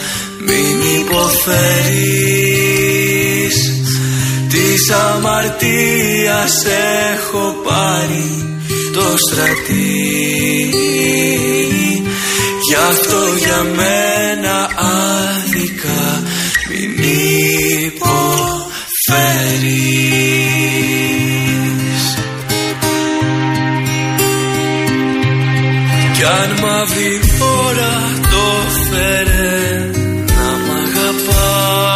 μην υποφέρεις. Της αμαρτίας έχω πάρει το στρατή. Γι' αυτό για μένα άδικα μην υποφέρεις. Κι αν μαύρη ώρα το φέρε να μ' αγαπάς.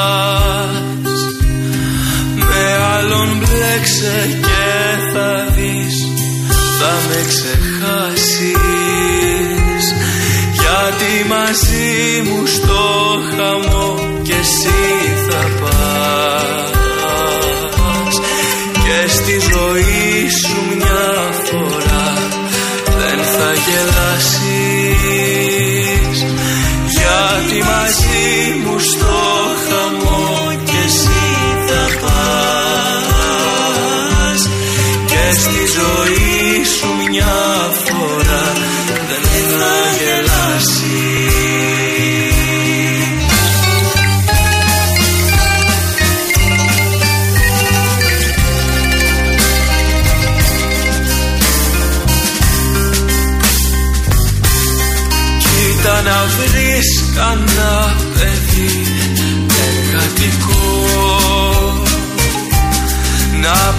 Με άλλον μπλέξε και θα δεις θα με ξεχάσεις. Γιατί μαζί μου στο χαμό και εσύ θα πας. Και στη ζωή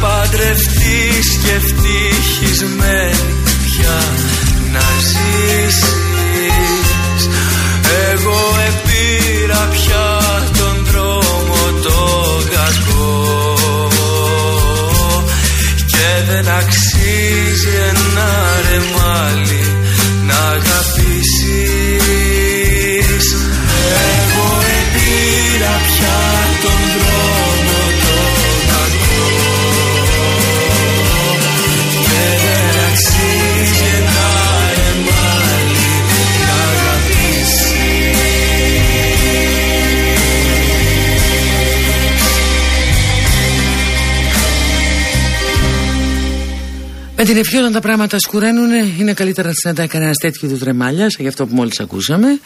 παντρευτείς και ευτυχισμένη Με την ευχή όταν τα πράγματα σκουραίνουν είναι καλύτερα να συναντάει κανένα τέτοιος του ρεμάλιας, σαν γι' αυτό που μόλις ακούσαμε,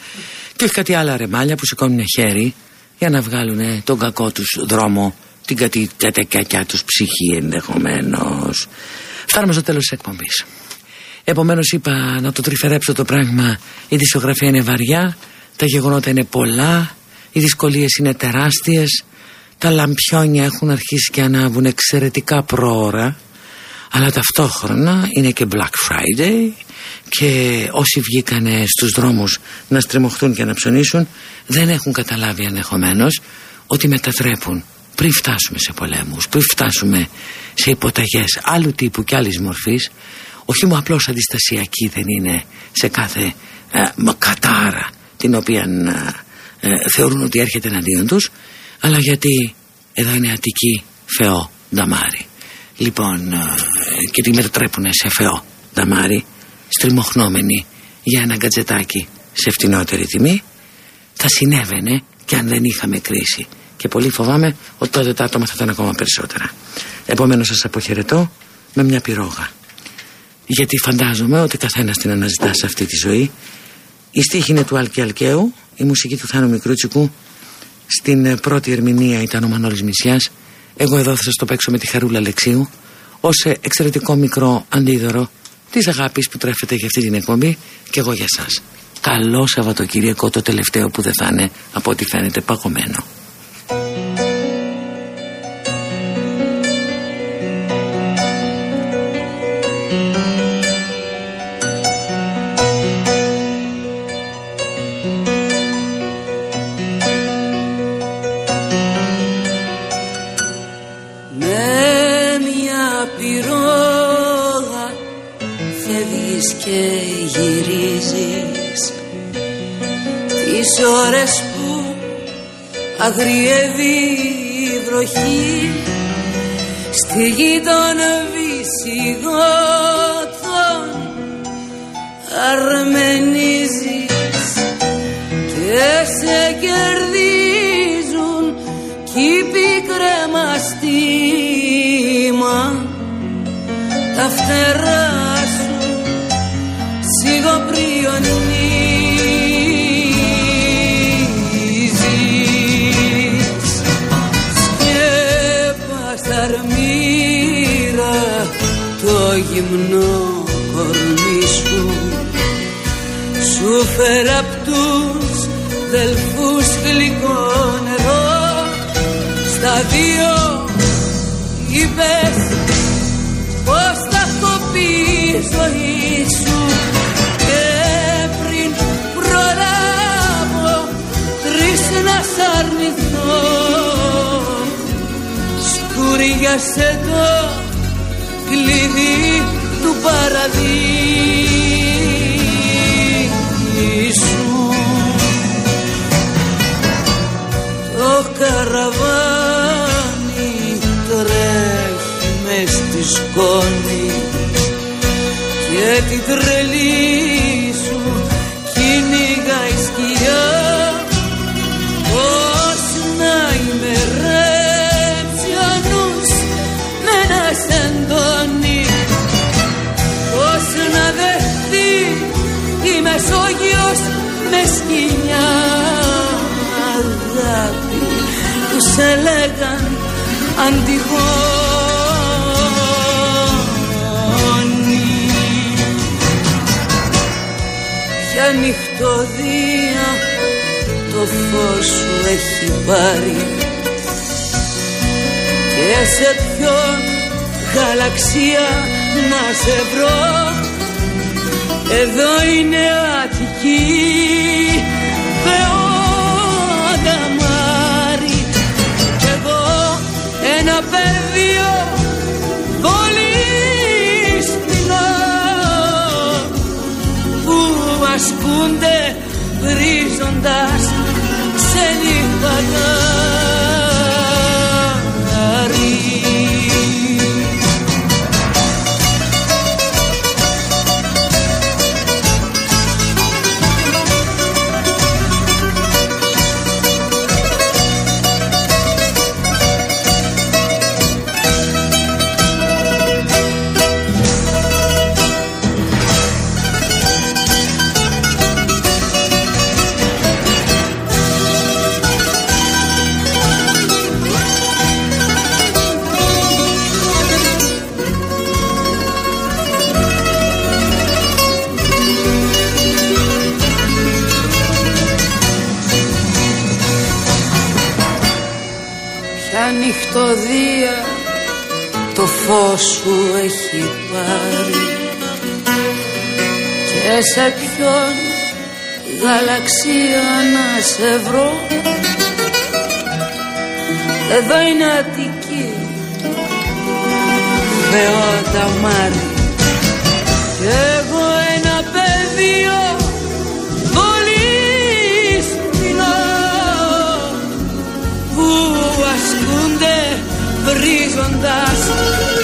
και όχι κάτι άλλα ρεμάλια που σηκώνουν χέρι για να βγάλουν τον κακό τους δρόμο, την κατη- κατεκακιά τους ψυχή ενδεχομένως. Φτάνουμε στο τέλος της εκπομπής. Επομένως είπα να το τρυφερέψω το πράγμα. Η δισογραφία είναι βαριά, τα γεγονότα είναι πολλά, οι δυσκολίες είναι τεράστιες, τα λαμπιόνια έχουν αρχίσει και ανάβουν εξαιρετικά πρόωρα αλλά ταυτόχρονα είναι και Black Friday και όσοι βγήκανε στους δρόμους να στριμωχτούν και να ψωνίσουν δεν έχουν καταλάβει ενδεχομένως ότι μετατρέπουν πριν φτάσουμε σε πολέμους, πριν φτάσουμε σε υποταγές άλλου τύπου και άλλης μορφής. Όχι μου απλώς αντιστασιακή δεν είναι σε κάθε ε, μα, κατάρα την οποία ε, ε, θεωρούν ότι έρχεται εναντίον τους αλλά γιατί εδώ είναι Αττική Φεό Νταμάρι λοιπόν ε, και τη μετατρέπουν σε Φεό Νταμάρι στριμωχνόμενοι για ένα γκατζετάκι σε φτηνότερη τιμή. Θα συνέβαινε και αν δεν είχαμε κρίση. Και πολύ φοβάμαι ότι τότε τα άτομα θα ήταν ακόμα περισσότερα. Επομένως σας αποχαιρετώ με μια πυρόγα. Γιατί φαντάζομαι ότι καθένας την αναζητά σε αυτή τη ζωή. Η στίχη είναι του Άλκη Αλκαίου. Η μουσική του Θάνου Μικρούτσικου στην ε, πρώτη ερμηνεία ήταν ο Μανώλης Μησιάς εγώ εδώ θα σας το παίξω με τη Χαρούλα Αλεξίου ως ε, εξαιρετικό μικρό αντίδωρο της αγάπης που τρέφεται για αυτή την εκπομπή και εγώ για σας καλό Σαββατοκύριακο το τελευταίο που δεν θα είναι από ό,τι φαίνεται παγωμένο. Αγριεύει η βροχή. Στη γη των βυσιγότων αρμενίζεις και σε κερδίζουν κήποι κρεμαστήμα τα φτερά γυμνό κορμί σου σου φέρα απ' τους δελφούς γλυκό νερό στα δύο είπες πως θα κοπεί η ζωή σου. Και πριν προλάβω τρεις να σ' αρνηθώ. Σκούριασε το κλειδί του παραδείσου Το καραβάνι τρέχει μες στη σκόνη και την τρελή Μεσόγειος με σκηνιά αγάπη τους έλεγαν Αντιγόνη Για νυχτωδία το φως σου έχει πάρει. Και σε ποιον γαλαξία να σε βρω εδώ είναι Αττική Θεόντα Μάρη. Κι εγώ ένα πεδίο πολύ σπινό που ασκούνται βρίζοντας σε νύχτα νυχτωδία το φως σου έχει πάρει. Και σε ποιον γαλαξία να σε βρω. Εδώ είναι Αττική Θεότα Μάρη και preciso.